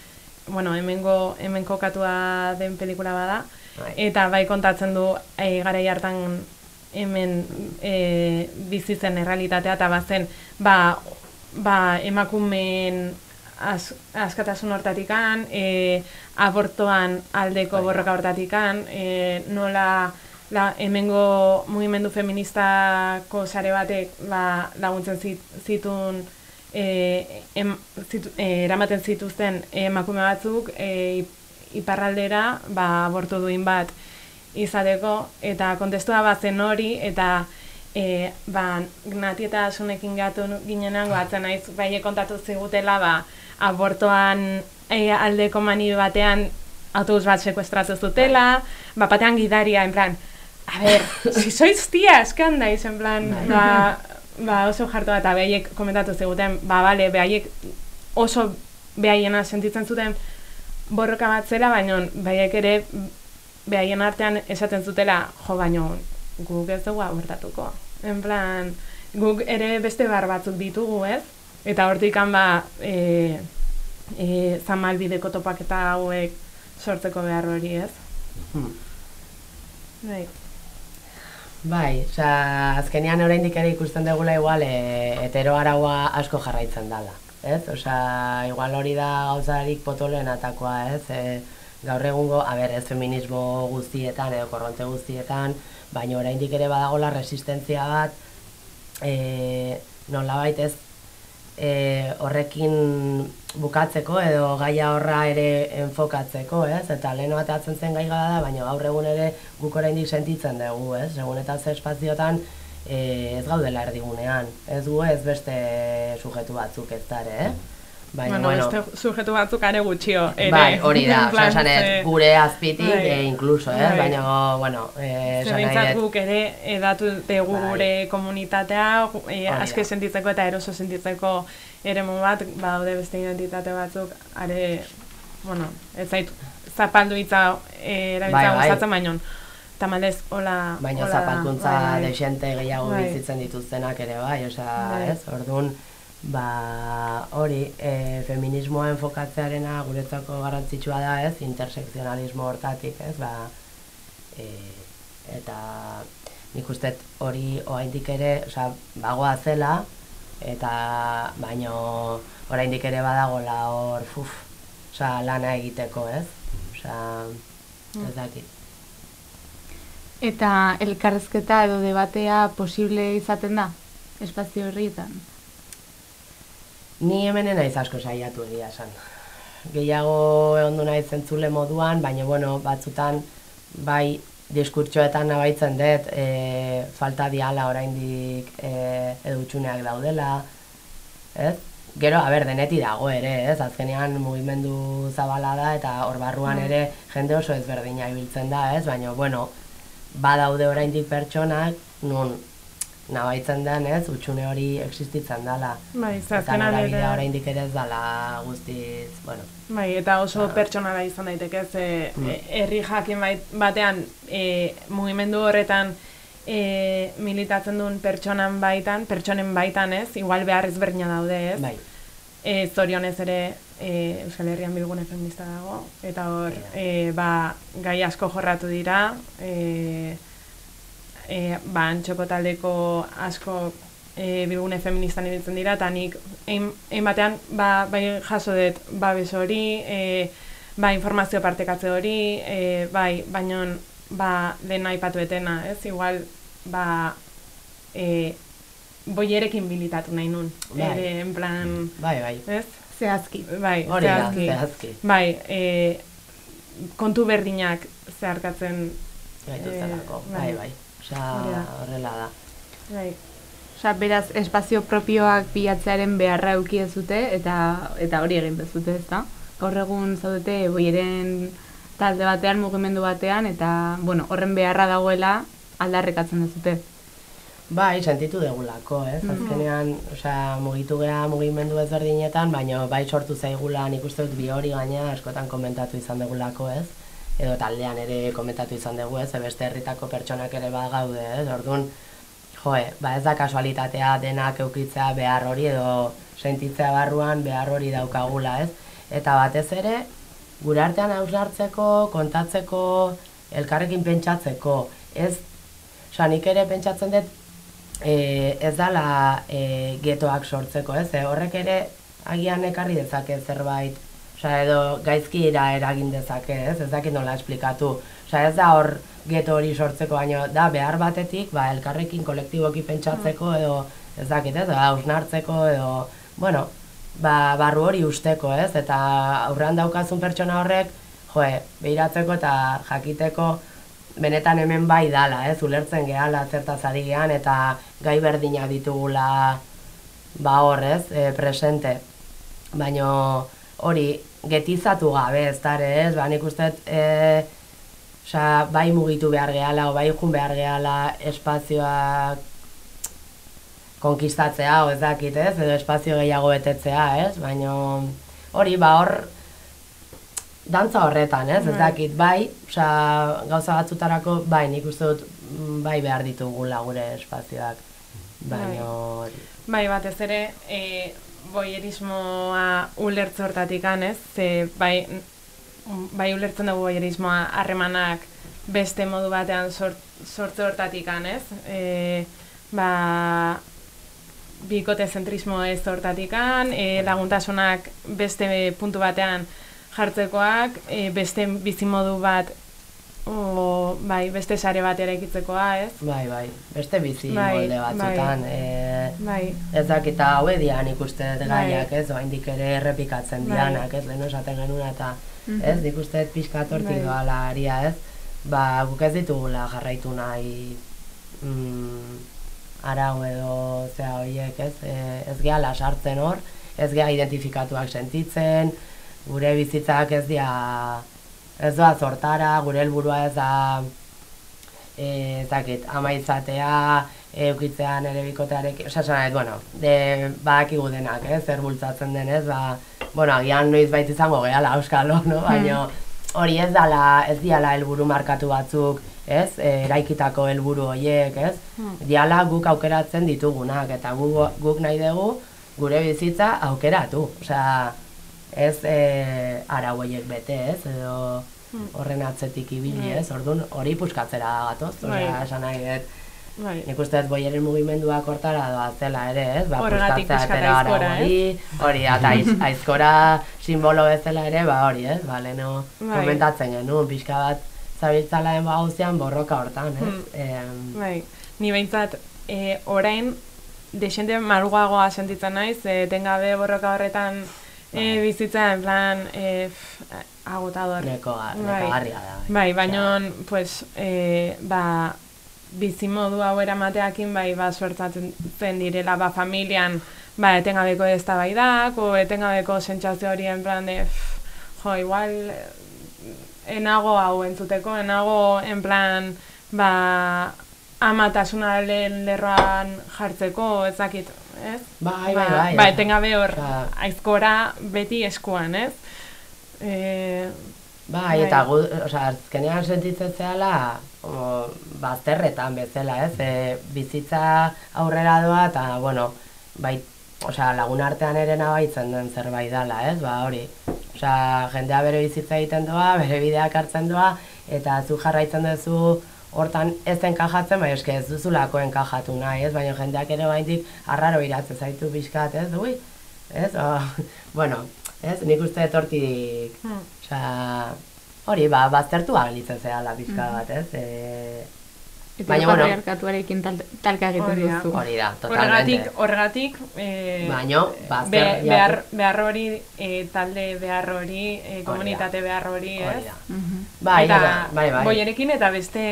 bueno, hemengo, hemen kokatua den pelikula bada, Bai. eta bai kontatzen du e, garai hartan hemen e, bizi zen errealitatea, eta bazen, ba, ba, emakumeen az, askatasun hortatikan, e, abortoan aldeko Bai. borroka hortatikan, e, nola la, hemengo mugimendu feministako sare batek ba, laguntzen zit, zitun e, em, zitu, e, eramaten zituzten emakume batzuk e, ip- iparraldera ba, abortu duin bat izateko, eta kontestua bazen hori, eta e, ba, nati eta asunekin gatu ginenan, batzen naiz, bai kontatu zigutela, ba, abortoan e, aldeko mani batean autobus bat sekuestratu zutela, ba, batean gidaria, en plan, a ver, si sois tías, ¿qué andais? En plan, ba, ba, oso jartu eta behaiek komentatu ziguten, ba, bale, behaiek oso behaiena sentitzen zuten borroka bat zela, baina behaiek ere behaien artean esaten zutela, jo, baino, guk ez dugu abortatuko. En plan, guk ere beste bar batzuk ditugu, ez? Eta hortikan ba, e, e, zamalbideko topaketa hauek sortzeko behar hori, ez? Hmm. Bai. Bai, osea, azkenean oraindik ere ikusten dugula igual e, hetero araua asko jarraitzen dala, ez? Osea, igual hori da gauzarik potolenatakoa, ez? E, gaur egungo, a ber, ez feminismo guztietan edo korronte guztietan, baina oraindik ere badagola resistentzia bat e, nolabait ez e, horrekin bukatzeko edo gaia horra ere enfokatzeko, ez? Eta lehen atatzen zen gai da, baina gaur egun ere guk oraindik sentitzen dugu, ez? Segun eta ze espaziotan e, ez gaudela erdigunean. Ez gu ez beste sujetu batzuk ez dare, eh? Baina, bueno, bueno, beste sujetu batzuk are gutxio. Ere. bai, hori da, En osea, plan, esan ez, ze- gure azpitik, Bai. e, inkluso, eh? Bai. Baina, bueno, e, Ze esan nahi dut, guk ere edatu dugu Bai. gure komunitatea, e, aske da. sentitzeko eta eroso sentitzeko eremu bat, badaude beste identitate batzuk, are, bueno, ez zait zapaldu hitza e, erabiltza Bai, bai. baino, tamalez, hola, baina zapalkuntza bai, bai. desente gehiago Bai. bizitzen dituztenak ere bai, osea, Bai. ez? Orduan, ba hori e, feminismoa enfokatzearena guretzako garrantzitsua da ez? Intersekzionalismo hortatik ez? Ba e, eta nik uste hori oraindik ere osea bagoa zela eta baino oraindik ere badagola hor uf osea lana egiteko ez? Osea ez dakit. Eta elkarrezketa edo debatea posible izaten da, espazio horrietan? Ni hemenen naiz asko saiatu egia esan. Gehiago ondu naiz zentzule moduan, baina bueno, batzutan bai diskurtsoetan nabaitzen dut e, falta diala oraindik e, edutxuneak daudela, ez? Gero, a ber, deneti dago ere, ez? Azkenean mugimendu zabala da eta hor barruan ere jende oso ezberdina ibiltzen da, ez? Baina, bueno, badaude oraindik pertsonak nun nabaitzen den, ez, utxune hori existitzen dela. Bai, Eta norabidea oraindik ere ez dela guztiz, bueno, Bai, eta oso pertsonala izan daiteke, ze Mm. e, herri jakin bait- batean e, mugimendu horretan e, militatzen duen pertsonan baitan, pertsonen baitan ez, igual behar ezberdina daude ez. bai, E, zorionez ere e, Euskal Herrian bilgune feminista dago, eta hor e, ba, gai asko jorratu dira, e, e, ba, antxoko taldeko asko e, bilgune feministan ibiltzen dira, eta nik ein batean ba, bai jaso dut babes hori, e, ba, informazio partekatze hori, e, bai, baino ba, lehen aipatu etena, ez? Igual, ba, e, boierekin bilitatu nahi nun. Bai. Ere, en plan, bai, bai. ez? Zehazki. Bai, Hori da, zehazki. zehazki. Bai, e, kontu berdinak zeharkatzen. Gaituztelako, Eh, bai, bai. bai. Da. horrela da. Bai, Osa, beraz, espazio propioak bilatzearen beharra euki ez dute, eta, eta hori egin dezute, ez da? Gaur egun zaudete, boieren talde batean, mugimendu batean, eta, bueno, horren beharra dagoela aldarrekatzen dezute. Bai, sentitu degulako, ez? Azkenean, osea, mugitu gea mugimendu ezberdinetan, baina bai sortu zaigula nik uste dut bi hori gaina askotan komentatu izan degulako, ez? Edo taldean ere komentatu izan dugu, ez? Beste herritako pertsonak ere bagaude, ez? Orduan, joe, ba ez da kasualitatea denak eukitzea behar hori edo sentitzea barruan behar hori daukagula, ez? Eta batez ere, gure artean hausnartzeko, kontatzeko, elkarrekin pentsatzeko, ez? Osea, nik ere pentsatzen dut e, ez dala e, getoak sortzeko, ez? E, horrek ere agian ekarri dezake zerbait, osea, edo gaizkira eragin dezake, ez? Ez dakit nola esplikatu. Osea, ez da hor geto hori sortzeko, baino da behar batetik, ba, elkarrekin kolektiboki pentsatzeko edo ez dakit, ez? Edo hausnartzeko edo, bueno, ba, barru hori usteko, ez? Eta aurrean daukazun pertsona horrek, joe, behiratzeko eta jakiteko benetan hemen bai dala, ez, ulertzen gehala zertaz ari gean, eta gai berdina ditugula ba hor, ez, e, presente. Baino hori getizatu gabe, ez dare, ez, ba nik uste e, osea, bai mugitu behar gehala, o bai jun behar gehala espazioak konkistatzea, o ez dakit, ez, edo espazio gehiago betetzea, ez, baino hori, ba hor, dantza horretan, ez, ez Bai. dakit, bai, osea, gauza batzutarako, bai, nik uste dut, mm, bai behar ditugula gure espazioak, baino hori. bai batez ere, e, boierismoa ulertze hortatik ez? Ze, bai, n- bai ulertzen dugu boierismoa harremanak beste modu batean sort, sortze hortatik ez? E, ba, bikote zentrismo ez hortatikan, e, laguntasunak beste puntu batean jartzekoak, e, beste bizimodu bat, o, bai, beste sare bat eraikitzekoa, ez? Bai, bai, beste bizi Bai, molde batzutan, bai. e, Bai, ez dakita hau edian ikuste dut Bai. gaiak, ez, oraindik ere errepikatzen Bai. dianak, ez, lehen esaten genuen eta, Mhm. ez, nik uste dut pixka tortik Bai. doala aria, ez, ba, guk ez ditugula jarraitu nahi mm, arau edo zea horiek, ez, e, ez gehala sartzen hor, ez geha identifikatuak sentitzen, gure bizitzak ez dia, ez doa zortara, gure helburua ez da, e, ez dakit, ama izatea, eukitzea nere bikotearekin, esan dut, bueno, de, badakigu denak, ez, zer bultzatzen denez, ba, bueno, agian noiz bait izango gehala euskalo, no? baina hori ez dala, ez diala helburu markatu batzuk, ez, e, eraikitako helburu horiek, ez, diala guk aukeratzen ditugunak, eta guk, guk nahi dugu, gure bizitza aukeratu. Osea, ez e, arau horiek bete, ez, edo horren atzetik ibili, ez, orduan hori puskatzera gatoz, Bai. osea, esan nahi dut, Bai. nik uste dut boieren mugimenduak hortara doa zela ere, ez, ba, Horregatik atera aizkora, hori, hori, eta aiz, aizkora simbolo bezala ere, ba hori, ez, ba, leheno Bai. komentatzen genuen, pixka bat zabiltzalaen ba gauzean borroka hortan, ez, Hmm. Em, Bai, ni behintzat, e, orain, desente malguagoa sentitzen naiz, e, tengabe borroka horretan e, bizitza, en plan, e, agotador. neko, Bai. da. Bai, baina, pues, e, ba, bizimodu hau eramateakin, bai, ba, suertatzen zen direla, ba, familian, ba, etengabeko ez o etengabeko sentsazio hori, en plan, de, pff, jo, igual, eh, enago hau entzuteko, enago, en plan, ba, amatasunaren lerroan jartzeko, ezakit, ez? Bai, bai, ba, bai. Ba, etengabe hor, Osea, aizkora beti eskuan, ez? E, Bai, eta gu, osea, azkenean sentitzen zehala, o, bazterretan bezala, ez? E, bizitza aurrera doa eta, bueno, bai, osea, lagun artean ere nabaitzen den zerbait dela, ez? Ba, hori. Osea, jendea bere bizitza egiten doa, bere bideak hartzen doa, eta zu jarraitzen duzu hortan ez enkajatzen, bai, eske ez duzulako enkajatu nahi, ez? Baina jendeak ere baindik arraro iratzen zaitu pixkat, ez? Ui, ez? O, bueno, ez? Nik uste dut hortik Hmm. Osea, hori, ba, baztertu agilitzen zela pixka bat, ez? E, Eta Baina, bueno, patriarkatuarekin tal, talka egiten Hori da. duzu. hori da, Horregatik, totalmente. horregatik, eh, Baino, bazter, be, behar, behar hori, eh, talde behar hori, eh, komunitate behar hori, Hori ez? Mhm. Bai, eta, bai, bai. boierekin eta beste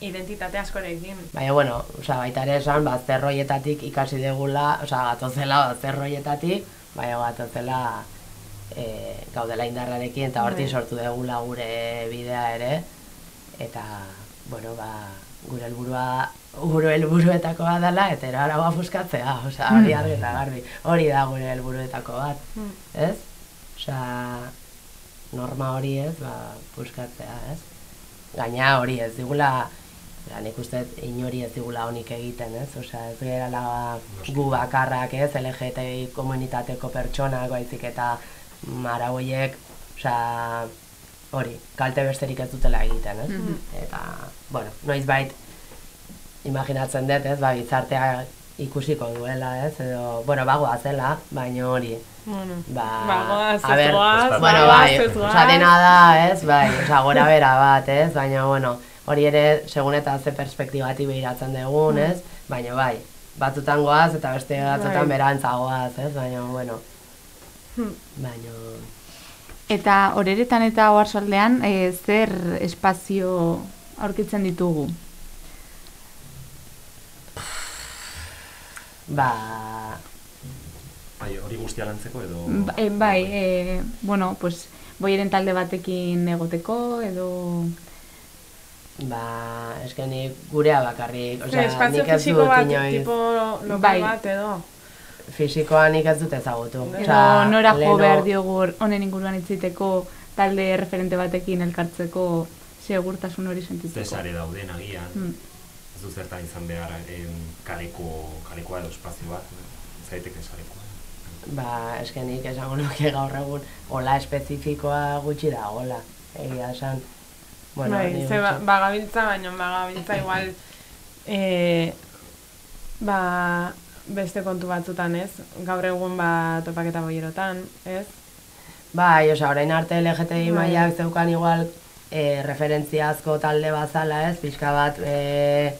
identitate askorekin. Baina, bueno, osea, baita ere esan, bazterroietatik ikasi degula, osea, gatozela bazterroietatik, baina gatozela e, gaudela indarrarekin, eta hortik Bai. sortu degula gure bidea ere, eta, bueno, ba, gure helburua gure helburuetakoa dela, eta eragoa fuskatzea, osea, hori argi eta garbi, hori da gure helburuetako bat, Mm. ez? Osea, norma hori ez, ba, puskatzea, ez? Gaina hori ez digula, ja, nik uste inori ez digula honik egiten, ez? Osea, ez gerala gu bakarrak, ez? LGTBI komunitateko pertsonak, baizik eta marauiek, osea, hori, kalte besterik ez dutela egiten, ez? Eta, bueno, noiz bait, imaginatzen dut, ez? Ba, gizartea ikusiko duela, ez? Edo, bueno, bagoa zela, baina hori, Bueno, Ba, ba, goaz, a ez ber, goaz, bueno, ba, bai, goaz, ez goaz. osea, dena da, ez, bai, osea, gora bera bat, ez, baina, bueno, hori ere, segun eta ze perspektibati behiratzen dugun, ez, baina, bai, batzutan goaz eta beste batzutan Bai. berantza goaz, ez, baina, bueno, Hmm. baina, Eta horeretan eta oarsoldean e, zer espazio aurkitzen ditugu? ba, Bai, hori guztia lantzeko edo... Ba- e, bai, e, bueno, pues, boieren talde batekin egoteko, edo... ba, eske ni gurea bakarrik, osea, espazio nik ez fisiko dut bat, inoiz, tipo lokal Bai. bat edo. fisikoa nik ez dut ezagutu. Edo Osea, nora jo leheno- behar diogu honen inguruan itziteko talde referente batekin elkartzeko segurtasun hori sentitzeko. Zesare dauden agian, Mm. ez du zertan izan behar em, kaleko, kalekoa edo espazio bat, zaiteke sarekoa. Ba, eske nik esango nuke gaur egun hola espezifikoa gutxi da, hola. Egia esan. Bueno, bai, ze ba, bagabiltza, baina bagabiltza igual e, ba, beste kontu batzutan, ez? Gaur egun ba topaketa boierotan, ez? Bai, osea, orain arte LGTBI Bai. mailak zeukan igual e, referentziazko talde bazala, ez? Pixka bat, e,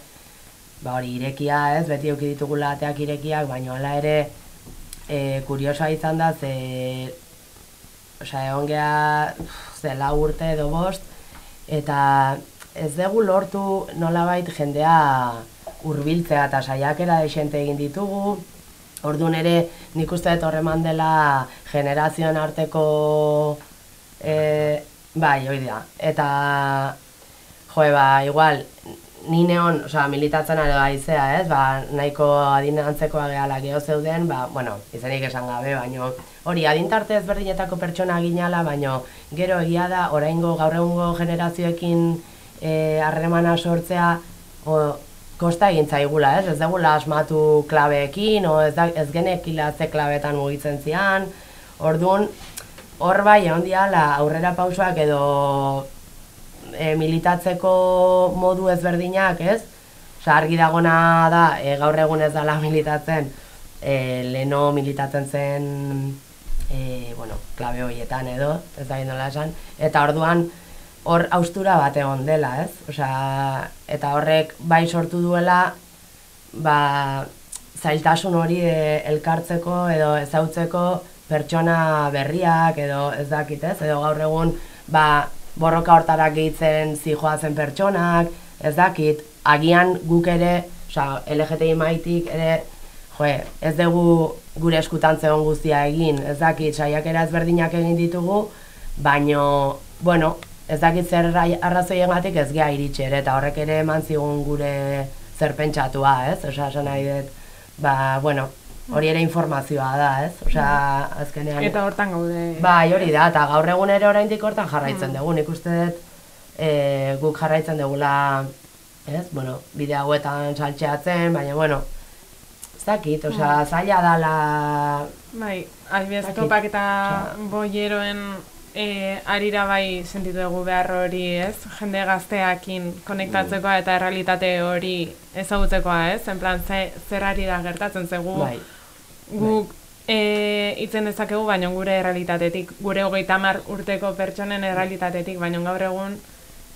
ba hori irekia, ez? Beti euki ditugula ateak irekiak, baina hala ere e, kuriosoa izan da, ze osea, egon geha, ze lau urte edo bost, eta ez dugu lortu nolabait jendea hurbiltzea eta saiakera desente egin ditugu, Orduan ere, nik uste dut horreman dela generazioen arteko e, bai, hori da. Eta, joe, ba, igual, ni neon, osea, militatzen ari gaizea, ez? Ba, nahiko adinantzekoa gehala geho zeuden, ba, bueno, izenik esan gabe, baino, hori, adintarte ezberdinetako pertsona ginala, baino, gero egia da, oraingo gaur egungo generazioekin eh, harremana sortzea, o, kosta egin zaigula, ez? Ez degula asmatu klabeekin, o ez, da, ez genekila ze klabetan mugitzen zian, orduan, hor bai, egon diala aurrera pausoak edo e, militatzeko modu ezberdinak, ez? Osa, argi dagona da, e, gaur egun ez dala militatzen, e, leno militatzen zen, e, bueno, klabe horietan edo, ez da nola esan, eta orduan, hor austura bat egon dela, ez? Osea, eta horrek bai sortu duela, ba, zailtasun hori e, elkartzeko edo ezautzeko pertsona berriak edo ez dakit, ez? Edo gaur egun, ba, borroka hortarak gehitzen zijoazen pertsonak, ez dakit, agian guk ere, osea, LGTBI maitik ere, jo, ez dugu gure eskutan zegoen guztia egin, ez dakit, saiakera ezberdinak egin ditugu, baino, bueno, ez dakit zer rai- arrazoiengatik ez gea iritsi ere, eta horrek ere eman zigun gure zer pentsatua, ez? Osea, esan nahi dut, ba, bueno, hori ere informazioa da, ez? Osea, azkenean... Eta hortan gaude. Bai, hori da, eta gaur egun ere oraindik hortan jarraitzen dugu, nik uste dut e, guk jarraitzen dugula, ez, bueno, bide hauetan saltxeatzen, baina, bueno, ez dakit, osea, zaila dala, Bai, adibidez topak eta Osea- boieroen e, arira bai sentitu dugu behar hori, ez? Jende gazteakin konektatzekoa eta errealitate hori ezagutzekoa, ez? En plan, ze, zer ari da gertatzen zegu bai, guk e, itzen dezakegu, baina gure errealitatetik, gure hogeita hamar urteko pertsonen errealitatetik, baina gaur egun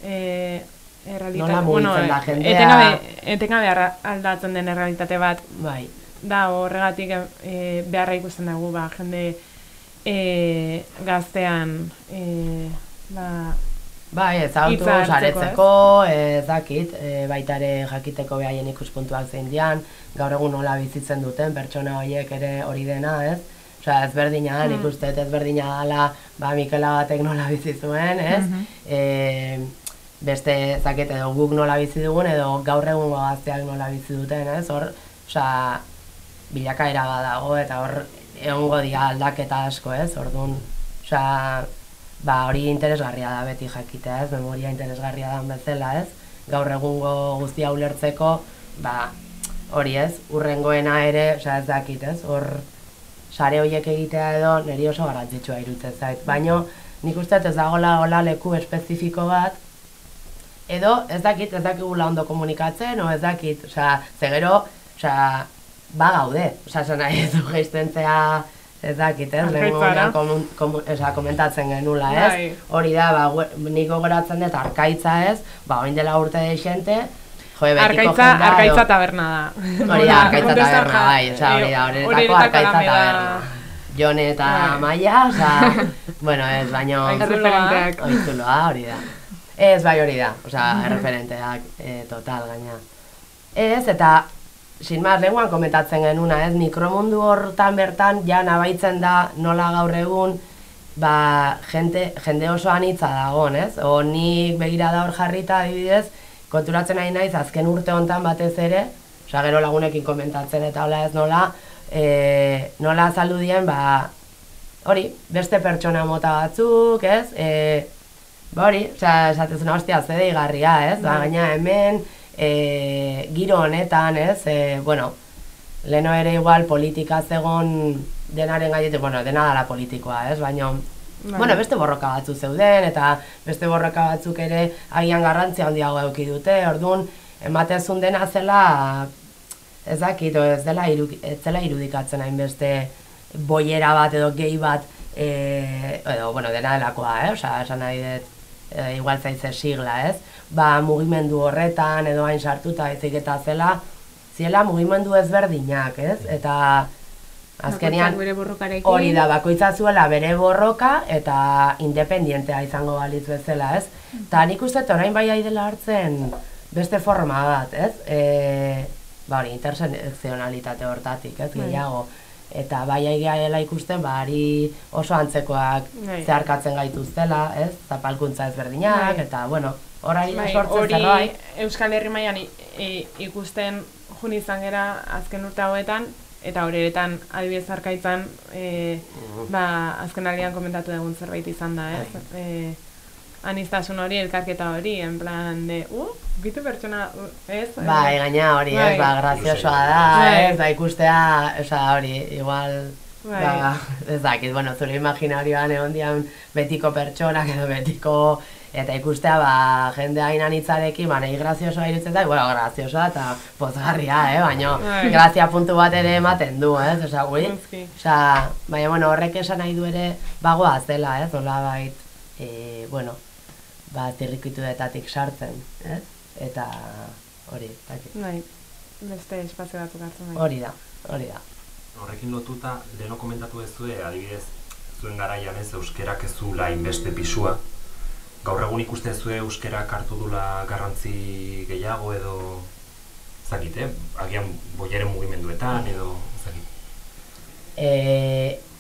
e, errealitate, Nola mugitzen da jendea. etengabe, etengabe aldatzen den errealitate bat bai, da horregatik e, beharra ikusten dugu ba, jende e, gaztean e, ba, Bai, ez auto saretzeko, ez dakit, e, baita ere jakiteko behaien ikuspuntuak zein dian, gaur egun nola bizitzen duten, pertsona horiek ere hori dena, ez? Osea, ezberdina da, nik uste dut ezberdina dela, ba, Mikela batek nola bizi zuen, ez? e, beste, ez dakit, edo guk nola bizi dugun, edo gaur egungo gazteak nola bizi duten, ez? Hor, osea, bilakaera badago, eta hor, egongo dira aldaketa asko, ez? Orduan, osea, ba, hori interesgarria da beti jakitea, ez? Memoria interesgarria da bezala, ez? Gaur egungo guztia ulertzeko, ba, hori ez, urrengoena ere, osea, ez dakit, ez? Hor, sare horiek egitea edo niri oso garrantzitsua irutzen zait. Baino, nik uste ez dagoela hola leku espezifiko bat, edo ez dakit, ez dakigula ondo komunikatzen, o ez dakit, osea, ze gero, osea, ba gaude, esan nahi ez du geiztentzea, ez dakit, ez, Arkaitzara. egunean komun, komu- osea, komentatzen genula, ez? Bai. Hori da, ba, gue- nik gogoratzen dut arkaitza ez, ba, oin dela urte deixente, jo, betiko arkaitza, jendea edo- arkaitza taberna da. Hori da, arkaitza taberna, bai, osea, hori da, eh, horretako arkaitza da me da- taberna. Jone eta Bai. Maia, osea, bueno, ez, baino... Referenteak. Oitzuloa, hori da. Ez, bai hori da, osea, erreferenteak, e, total, gaina. Ez, eta, sin más, lenguan komentatzen genuna, ez, mikromundu hortan bertan, ja nabaitzen da nola gaur egun, ba, jente, jende oso anitza dagon, ez? O nik begirada hor jarrita adibidez, konturatzen nahi naiz azken urte hontan batez ere, osea, gero lagunekin komentatzen eta hola ez nola, e, nola azaldu dien, ba, hori, beste pertsona mota batzuk, ez? E, ba hori, osea, esatezuna, ostia, ze deigarria, ez? Ba, gaina hemen, e, giro honetan, ez? E, bueno, leno ere igual politika zegon denaren gaietik, bueno, dena dala politikoa, ez? Baina, Bai. bueno, beste borroka batzu zeuden, eta beste borroka batzuk ere agian garrantzia handiago eduki dute, orduan, ematezun dena zela, ez dakit, ez dela iru, ez zela irudikatzen hainbeste boiera bat edo gehi bat, e, edo, bueno, dena delakoa, eh? Osa, esan nahi dut, e, igual zaitze sigla, ez? Ba, mugimendu horretan edo hain sartuta ezik eta zela, ziela mugimendu ezberdinak, ez? Eta azkenean hori da, bakoitza zuela bere borroka eta independientea izango balitz bezala, ez? Eta nik uste orain bai dela hartzen beste forma bat, ez? E, ba hori, intersekzionalitate hortatik, ez? Gehiago. Eta bai ari dela ikusten, ba, ari oso antzekoak Bai. zeharkatzen gaituztela, ez? Zapalkuntza ezberdinak, Bai. eta, bueno, hor ari da Bai, sortzen hori. Euskal Herri mailan i- ikusten jun izan gera azken urte hauetan, eta horretan adibidez arkaitzan, e, ba, azken aldian komentatu dugun zerbait izan da, ez? Bai. E, anistasun hori, elkarketa hori, en plan de, uh, bitu pertsona, uh, ez? Bai, gaina hori, ez, Bai. ba, graziosoa da, Bai. ez, ba, ikustea, oza, hori, igual, Bai. ba, ez dakit, bueno, zure imaginarioan egon dian betiko pertsonak edo betiko, eta ikustea, ba, jende hain anitzarekin, ba, nahi graziosoa irutzen da, bueno, graziosoa eta pozgarria, eh, baina Bai. grazia puntu bat ere ematen du, ez, oza, gui, Noski. oza, baina, bueno, horrek esan nahi du ere, bagoa zela, ez, hola bait, e, bueno, ba, tirrikituetatik sartzen, ez, eta hori, ez dakit. Bai, beste espazio batzuk hartzen bai. Hori da, hori da. Horrekin lotuta, leno komentatu ezue, adibidez, zuen garaian ez euskerak ez zuela inbeste pisua. Gaur egun ikusten zue euskerak hartu dula garrantzi gehiago edo zakit, eh? Agian boiaren mugimenduetan edo zakit. E,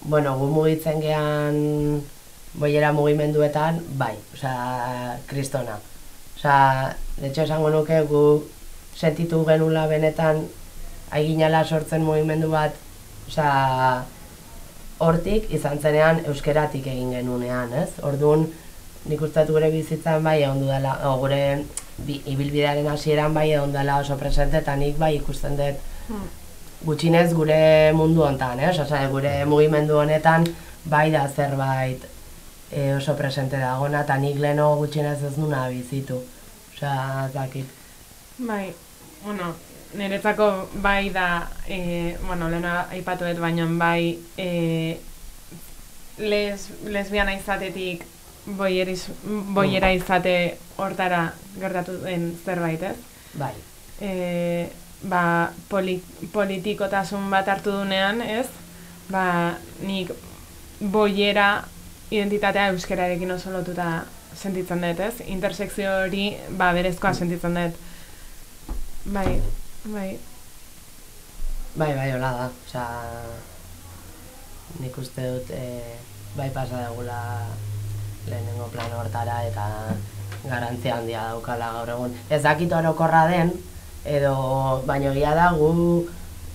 bueno, gu mugitzen gean boiera mugimenduetan, bai, osea, kristona. Osea, de hecho esango nuke gu sentitu genula benetan aiginala sortzen mugimendu bat, osea, hortik izan zenean euskeratik egin genunean, ez? Orduan, nik uste gure bizitzan bai egon dudala, o, gure bi, ibilbidearen hasieran bai egon dela oso presente, eta nik bai ikusten dut Hmm. gutxinez gure mundu hontan, eh? Osea, gure mugimendu honetan bai da zerbait e, oso presente dagona, eta nik leno gutxinez ez nuna bizitu. Osea, ez dakit. Bai, bueno, niretzako bai da, e, bueno, lehena aipatu dut baino bai e, les, lesbiana izatetik boieriz, boiera izate hortara gertatu den zerbait, ez? Bai. e, ba, poli, politikotasun bat hartu dunean, ez? Ba, nik boiera identitatea euskerarekin oso lotuta sentitzen dut, ez? Intersekzio hori, ba, berezkoa sentitzen dut. Bai, bai, Bai, bai, hola da. Osea, nik uste dut e, bai pasa dugula lehenengo plan hortara eta garantzia handia daukala gaur egun. Ez dakit orokorra den, edo baino egia da gu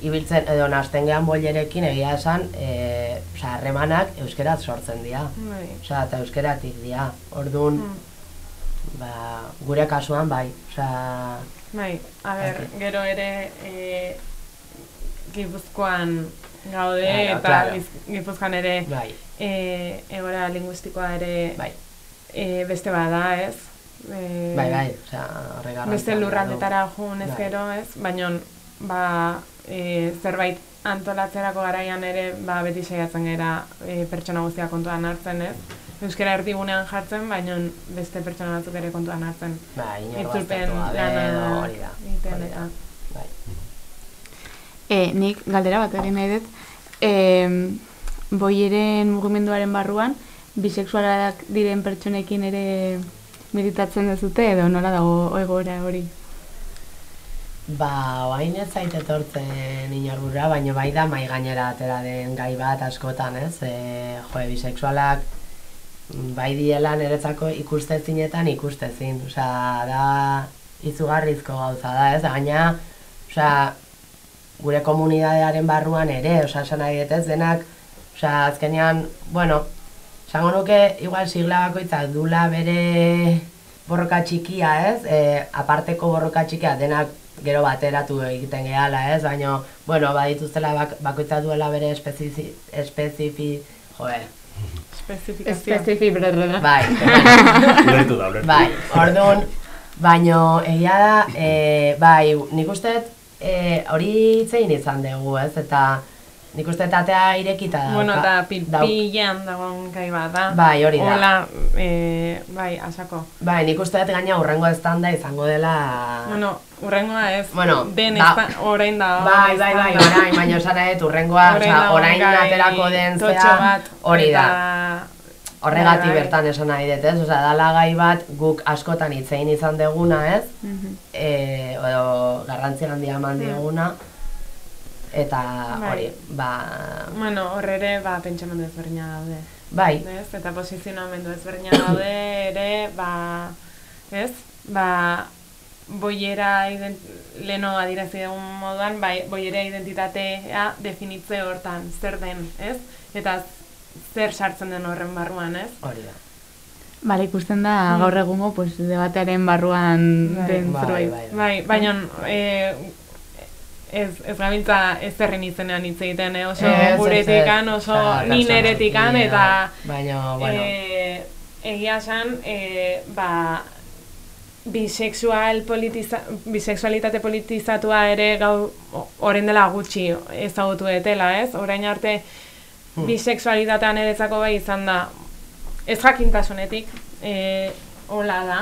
ibiltzen edo nasten gehan boilerekin egia esan, e, harremanak euskeraz sortzen dira. bai. Osea, eta euskeratik dira. Orduan, Mm. ba, gure kasuan bai. Osea, Bai, a ber, Ok. gero ere e, Gipuzkoan gaude Claro, eta claro. Gipuzkoan ere bai, e, egora linguistikoa ere bai, e, beste bada, ez? E, bai, bai, osea, horre garrantzia Beste lurraldetara joan ez Bai. gero, ez? Baina, ba, e, zerbait antolatzerako garaian ere, ba, beti saiatzen gera e, pertsona guztiak kontuan hartzen, ez? Euskara erdigunean jartzen, baina beste pertsona batzuk ere kontuan hartzen. Bai, inor Itzulpen baztertu gabe, lana hori da. da. eta. Bai. E, nik galdera bat egin nahi dut. E, boieren mugimenduaren barruan, bisexualak diren pertsonekin ere meditatzen dezute edo nola dago egoera hori? Ba, oain ez zait etortzen inorgura, baina bai da mai gainera atera den gai bat askotan, ez? E, jo, bisexualak bai diela niretzako ikustezinetan ikustezin, osea, da izugarrizko gauza da, ez? Gaina, osea, gure komunidadearen barruan ere, osea, esan nahi denak, osea, azkenean, bueno, esango nuke, igual sigla bakoitzak dula bere borroka txikia, ez? E, aparteko borroka txikia denak gero bateratu egiten gehala, ez? Baina, bueno, badituztela bak, bakoitza duela bere espezifi, espezifi, joe, Espezifikazio. Especifi, bai, Ulertu da, ulertu. bai, orduan, baino egia da, e, bai, nik uste e, hori itzein izan dugu, ez? Eta nik uste dut atea irekita dauka. Bueno, eta pilpilean dagoen gai bat da. Bai, hori da. Hola, e, bai, asako. Bai, nik uste dut gaina urrengo estanda izango dela... Bueno, urrengoa ez, Bueno, den ba- orain da. Bai, bai, bai, orain, baina esan nahi dut urrengoa, Orain dagoen orain gai aterako den zea, hori da. Horregatik Bai, bai. bertan esan nahi dut, ez? Osea, dala gai bat guk askotan hitzein izan deguna, ez? E, edo garrantzi handia eman. Eta Hmm. Bai. hori, ba... Bueno, hor ere, ba, pentsamendu ezberdina daude. Bai, Ez? Eta posizionamendu ezberdina daude ere, ba, ez? Ba, boiera ident, leno adirazi dugun moduan, bai, boiera identitatea definitze hortan, zer den, ez? Eta zer sartzen den horren barruan, ez? hori da. Bale, ikusten da gaur egungo pues, debatearen barruan Bai, den bai, zerbait. bai. Bai, baina e, ez, ez gabiltza ez zerren izenean hitz egiten, eh? oso Ez, guretikan, oso Eta ni neretikan, eta Baina, bueno, e, egia esan, e, ba, bisexual politiza, bisexualitate politizatua ere gau orain dela gutxi ezagutu etela, ez? Orain arte bisexualitatea niretzako bai izan da. Ez jakintasunetik e, hola da.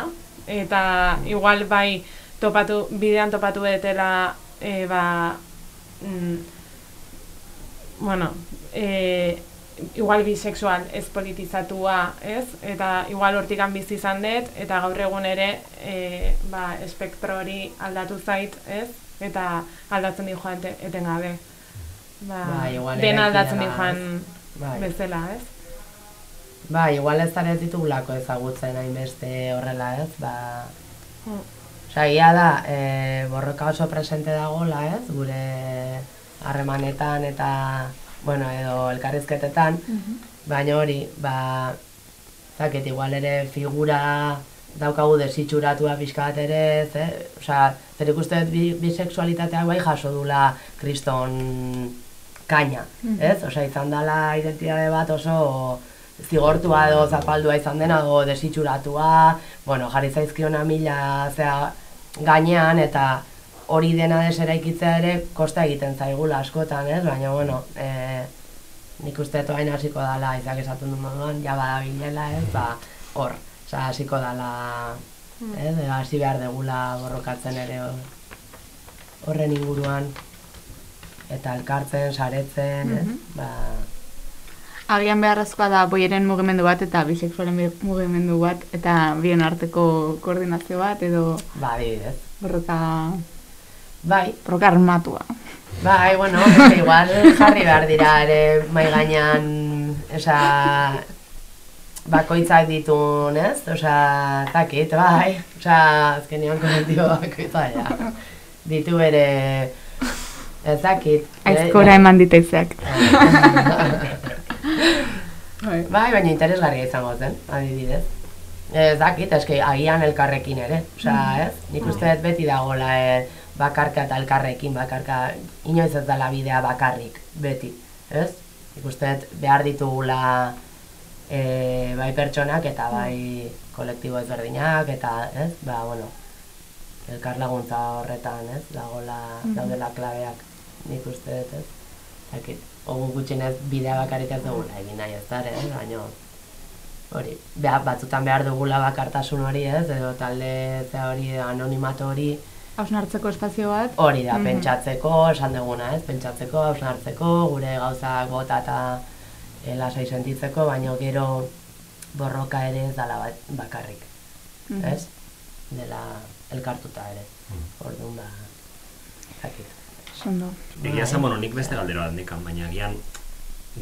Eta igual bai topatu bidean topatu etela e, ba mm, bueno e, igual bisexual ez politizatua, ez? Eta igual hortikan bizi izan dut, eta gaur egun ere e, ba, espektro hori aldatu zait, ez? Eta aldatzen di joan ete- etengabe. Ba, Ba, dena eraiki aldatzen di joan bai. bezala, ez? Ba, igual ez zara ez ditugulako ezagutzen hainbeste horrela, ez? Ba, Mm. Osa, da, e, borroka oso presente dagoela, ez? Gure harremanetan eta, bueno, edo elkarrizketetan, baina hori, ba, zaket, igual ere figura daukagu desitxuratua pixka bat ere, ez, eh? Osa, zer ikuste dut bi, bisexualitateak bai jaso dula kriston kaina, ez? Osa, izan dela identitate bat oso zigortua edo zapaldua izan dena edo desitxuratua, bueno, jarri zaizkiona mila zea gainean eta hori dena desera ikitzea ere kosta egiten zaigula askotan, ez? Baina, bueno, e, nik uste dut hain hasiko dala, izak esaten du moduan, ja badabilela, ez? Ba, hor, oza, hasiko dala, ez? E, hasi behar degula borrokatzen ere hor- horren inguruan eta elkartzen, saretzen, ez? Ba, Agian beharrezkoa da boieren mugimendu bat eta bisexualen bi- mugimendu bat eta bien arteko koordinazio bat edo ba, adibidez. borroka, Bai, borroka armatua. Bai, bueno, beste igual jarri behar dira ere mai gainean, esa, bakoitzak ditun, ez? Osea, zakit, bai, osea, azkenean kolektibo bakoitza, ja. Ditu bere, ez zakit. Aizkora eman ditaizeak. Bai, baina interesgarria izango zen, adibidez. Ez dakit, eske agian elkarrekin ere, osea, ez? Nik uste dut beti dagoela e, bakarka eta elkarrekin, bakarka, inoiz ez dela bidea bakarrik, beti, ez? Nik uste dut behar ditugula e, bai pertsonak eta bai kolektibo ezberdinak, eta, ez? Ba, bueno, elkar laguntza horretan, ez? Dagola, daudela klabeak, nik uste dut, ez? Dakit, ogu gutxinez bidea bakarrik ez dugula egin nahi ez dara, ez? Baina, hori, beha, batzutan behar dugula bakartasun hori, ez? Edo talde zea hori, anonimato hori, Hausnartzeko espazio bat. hori da, Mhm. pentsatzeko, esan duguna, ez? Pentsatzeko, hausnartzeko, gure gauzak bota eta e, lasai sentitzeko, baina gero borroka ere ez dala bat, bakarrik, Mhm. ez? Dela elkartuta ere, orduan ba, zakit. Sondo. Egia esan, bueno, nik beste galdera bat nekan, baina agian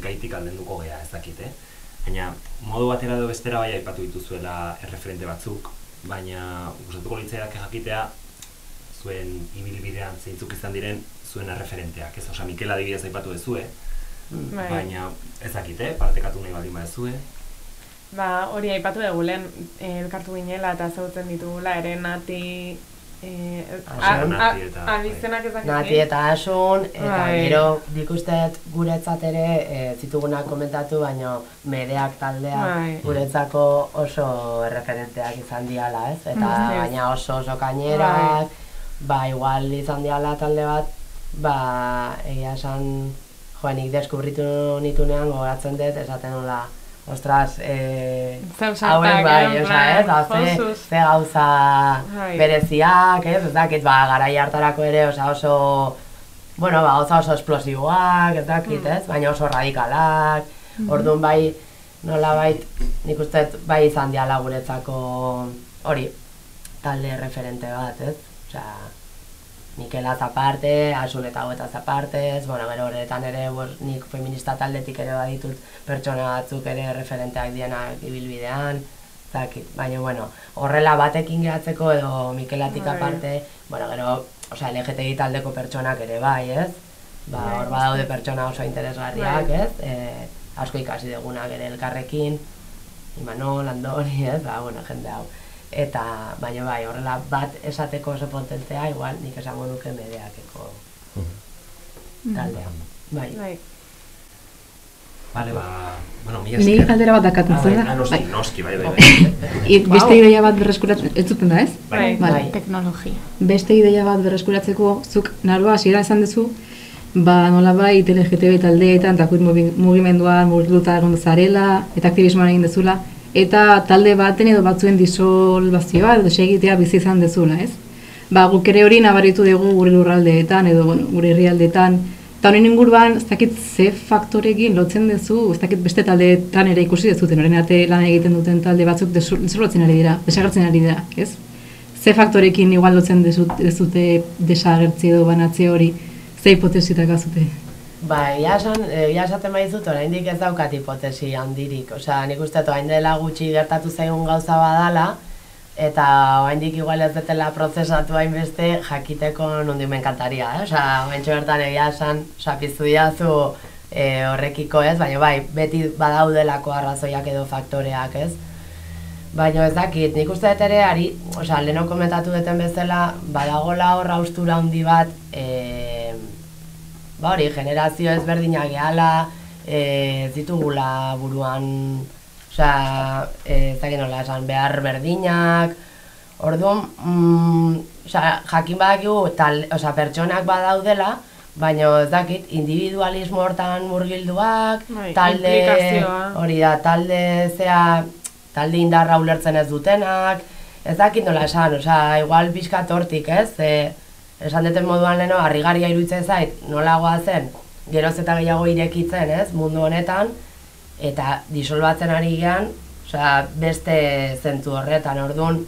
gaitik aldenduko gea ez dakit, eh? Baina modu batera edo bestera bai aipatu dituzuela erreferente batzuk, baina gustatuko litzaidak jakitea zuen ibilbidean zeintzuk izan diren zuen erreferenteak, ez? Osea, Mikel adibidez aipatu dezue, Bai. baina ez dakit, eh? Partekatu nahi baldin badezue. Ba, hori aipatu dugu lehen, eh, elkartu ginela eta zautzen ditugula, ere Eh, Abizenak ez dakit. Nati eta asun, eta Bai. gero nik uste dut guretzat ere e, zitugunak komentatu, baina medeak taldea Bai. guretzako oso erreferenteak izan diala, ez? Eta Mm, baina oso oso kainerak, ba igual izan diala talde bat, ba egia esan joan nik deskubritu nitunean gogoratzen dut, esaten nola, ostras, e, sartak, hauek bai, eh, oza, ez, da, ze, ze gauza Bai. bereziak, ez, ez dakit, ba, garai hartarako ere, oza, oso, bueno, ba, gauza oso esplosiboak, ez dakit, ez, baina oso radikalak, orduan bai, nola bait, nik uste bai izan diala guretzako hori, talde referente bat, ez, osea, Mikelaz aparte, Asun eta Huetaz aparte, ez, bueno, gero horretan ere, bos, nik feminista taldetik ere baditut pertsona batzuk ere referenteak dienak ibilbidean, zakit, baina, bueno, horrela batekin gehatzeko edo Mikelatik Bai. aparte, bueno, gero, osea, LGTBI taldeko pertsonak ere bai, ez? Ba, Bai. hor badaude pertsona oso interesgarriak, Bai. ez? E, asko ikasi dugunak ere elkarrekin, Imanol, Andoni, ez, ba, bueno, jende hau. Eta, baina bai, horrela bat esateko oso potentea, igual, nik esango nuke medeakeko taldean. Bai. Bai. Vale, ba, bueno, mila Ni galdera bat dakatzen Ah, bai, zuen da. noski, Bai. noski, bai, bai, bai. I- Beste ideia bat berreskuratzen, ez zuten da, ez? Bai. Vale. Teknologia. Beste ideia bat berreskuratzeko, zuk naroa hasiera esan duzu, ba nolabait LGTB taldeetan mugi- mugimenduan murgilduta egon zarela eta aktivismoan egin dezula eta talde baten edo batzuen disolbazioa edo segitea bizi izan dezula, ez? Ba, guk ere hori nabaritu dugu gure lurraldeetan edo bueno, gure herrialdeetan eta honen inguruan ez dakit ze faktorekin lotzen duzu, ez dakit beste taldeetan ere ikusi dezuten, orain arte lan egiten duten talde batzuk desolbatzen ari dira, desagertzen ari dira, ez? ze faktorekin igual lotzen dezut- dezute desagertzi edo banatze hori, ze hipotesitak azute? Ba, egia esan, egia esaten baizut, oraindik ez daukat hipotesi handirik. Osea, nik uste dut orain dela gutxi gertatu zaigun gauza badala, eta oraindik igual ez detela prozesatu hainbeste jakiteko nondik me encantaria, eh? Osea, oraintxe bertan egia esan, osea, piztu diazu e, horrekiko ez, baina bai, beti badaudelako arrazoiak edo faktoreak, ez? Baina ez dakit, nik uste dut ere, ari, osea, leheno komentatu duten bezala, badagola hor haustura handi bat, e, ba hori, generazio ezberdinak gehala, e, ez ditugula buruan, osea, e, ez dakit nola esan, behar berdinak, orduan, mm, osea, jakin badakigu, tal, osea, pertsonak badaudela, baina ez dakit, individualismo hortan murgilduak, Bai, talde, hori da, talde zea, talde indarra ulertzen ez dutenak, ez dakit nola esan, osea, igual pixka tortik, ez? E, esan deten moduan leno, harrigarria iruditzen zait, nola zen, geroz eta gehiago irekitzen, ez, mundu honetan, eta disolbatzen ari gean, osea, beste zentzu horretan, orduan,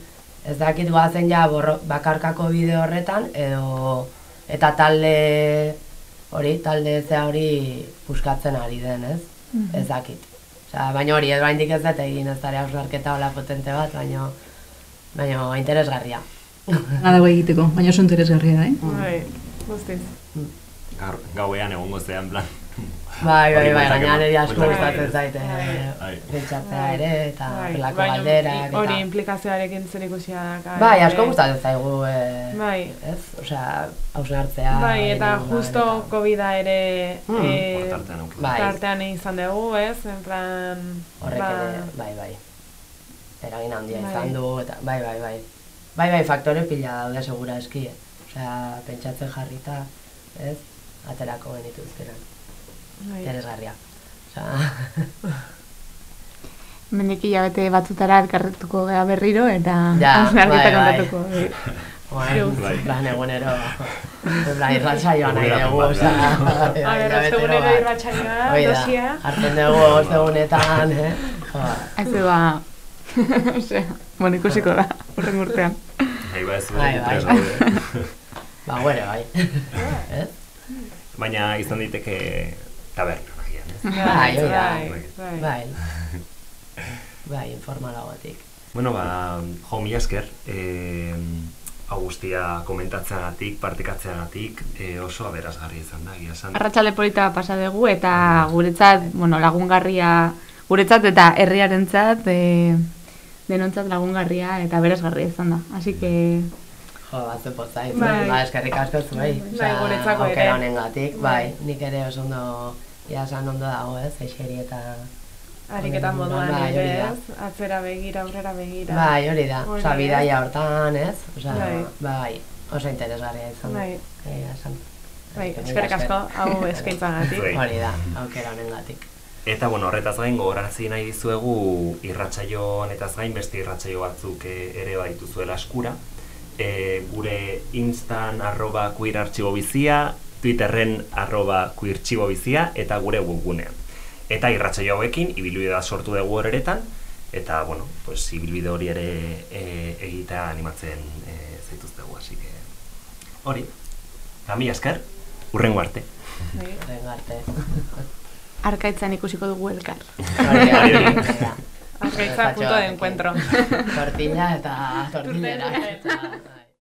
ez dakit goazen ja borro, bakarkako bide horretan, edo, eta talde, hori, talde zea hori puskatzen ari den, ez? Ez dakit. Osea, baina hori, edo haindik ez dut egin ez dara ausarketa hola potente bat, baina, baina interesgarria. Nada dago egiteko, baina oso interesgarria da, eh? Bai, guztiz. Gaur, gauean egongo zean plan. Bai, bai, bai, gaina eman- niri asko gustatzen zaite Bai. pentsatzea ere, eta Bai, baina galderak. Hori implikazioarekin zer ikusia da. Bai, asko gustatzen zaigu, eh, Bai. ez? Osea, hausnartzea... Bai, eta justo COVID-a ere Mm. eh. Bai. tartean izan dugu, ez? En plan... Horrek ba, ere, bai, bai. Eragin handia Bai. izan du, eta bai, bai, bai. Bai, bai, faktore pila daude segura eski. Osea, pentsatzen jarrita, ez? Aterako genituzkenan. bai. Interesgarria. Osea, Mendik hilabete batzutara elkarretuko gea berriro eta Ja, hausnarketa bai, bai. kontatuko. bai. Oain, Bai. plan egunero, en plan irratsaioa nahi Eguneratzen dugu, bat, osea, A bai, hilabetero ostegunero bat. irratsaioa, Hoi da, dosia. hartzen dugu ostegunetan, eh? Ba, osea, bueno, ikusiko da, urren urtean. Nahi ba ez Bai, bai. ba, guere, bai. Ez? Baina izan diteke taberna nagian, ez? Bai, bai, bai. Bai. Bai, informalagotik. Bueno, ba, jo, mila esker, eh, Augustia komentatzeagatik, partekatzeagatik, eh, oso aberazgarri izan da, egia esan. Arratsalde polita pasa dugu eta guretzat, bueno, lagungarria, guretzat eta herriarentzat e, denontzat lagungarria eta beresgarria izan da. Así que Jo, bat ze pozai, Bai. ba, eskerrik asko zuei. Bai, guretzako ere. aukera honengatik, bai, nik ere oso ondo, ia esan ondo dago, ez, eixeri eta... Ariketan moduan Bai, ere, da. ez? Atzera begira, aurrera begira. Bai, hori da, oza, ez? bidaia hortan, ez? Oza, Bai. bai, oso interesgarria izan. da. Bai. Bai, eskerrik asko, hau eskaintzagatik. Hori da, aukera honengatik. Eta, bueno, horretaz gain gogorarazi nahi dizuegu irratsaio honetaz gain beste irratsaio batzuk eh, ere badituzuela eskura. E, gure instan arroba queerartxibobizia, twitterren arroba queertxibobizia eta gure webgunean. Eta irratsaio hauekin ibilbidea sortu dugu horeretan, eta, bueno, pues, ibilbide hori ere e, egitea animatzen e, zaituztegu, así que hori. Eta mila esker, urrengo arte. Horren arte. arkaitzan ikusiko dugu elkar. Arkaitza punto de encuentro. Tortilla eta tortillera.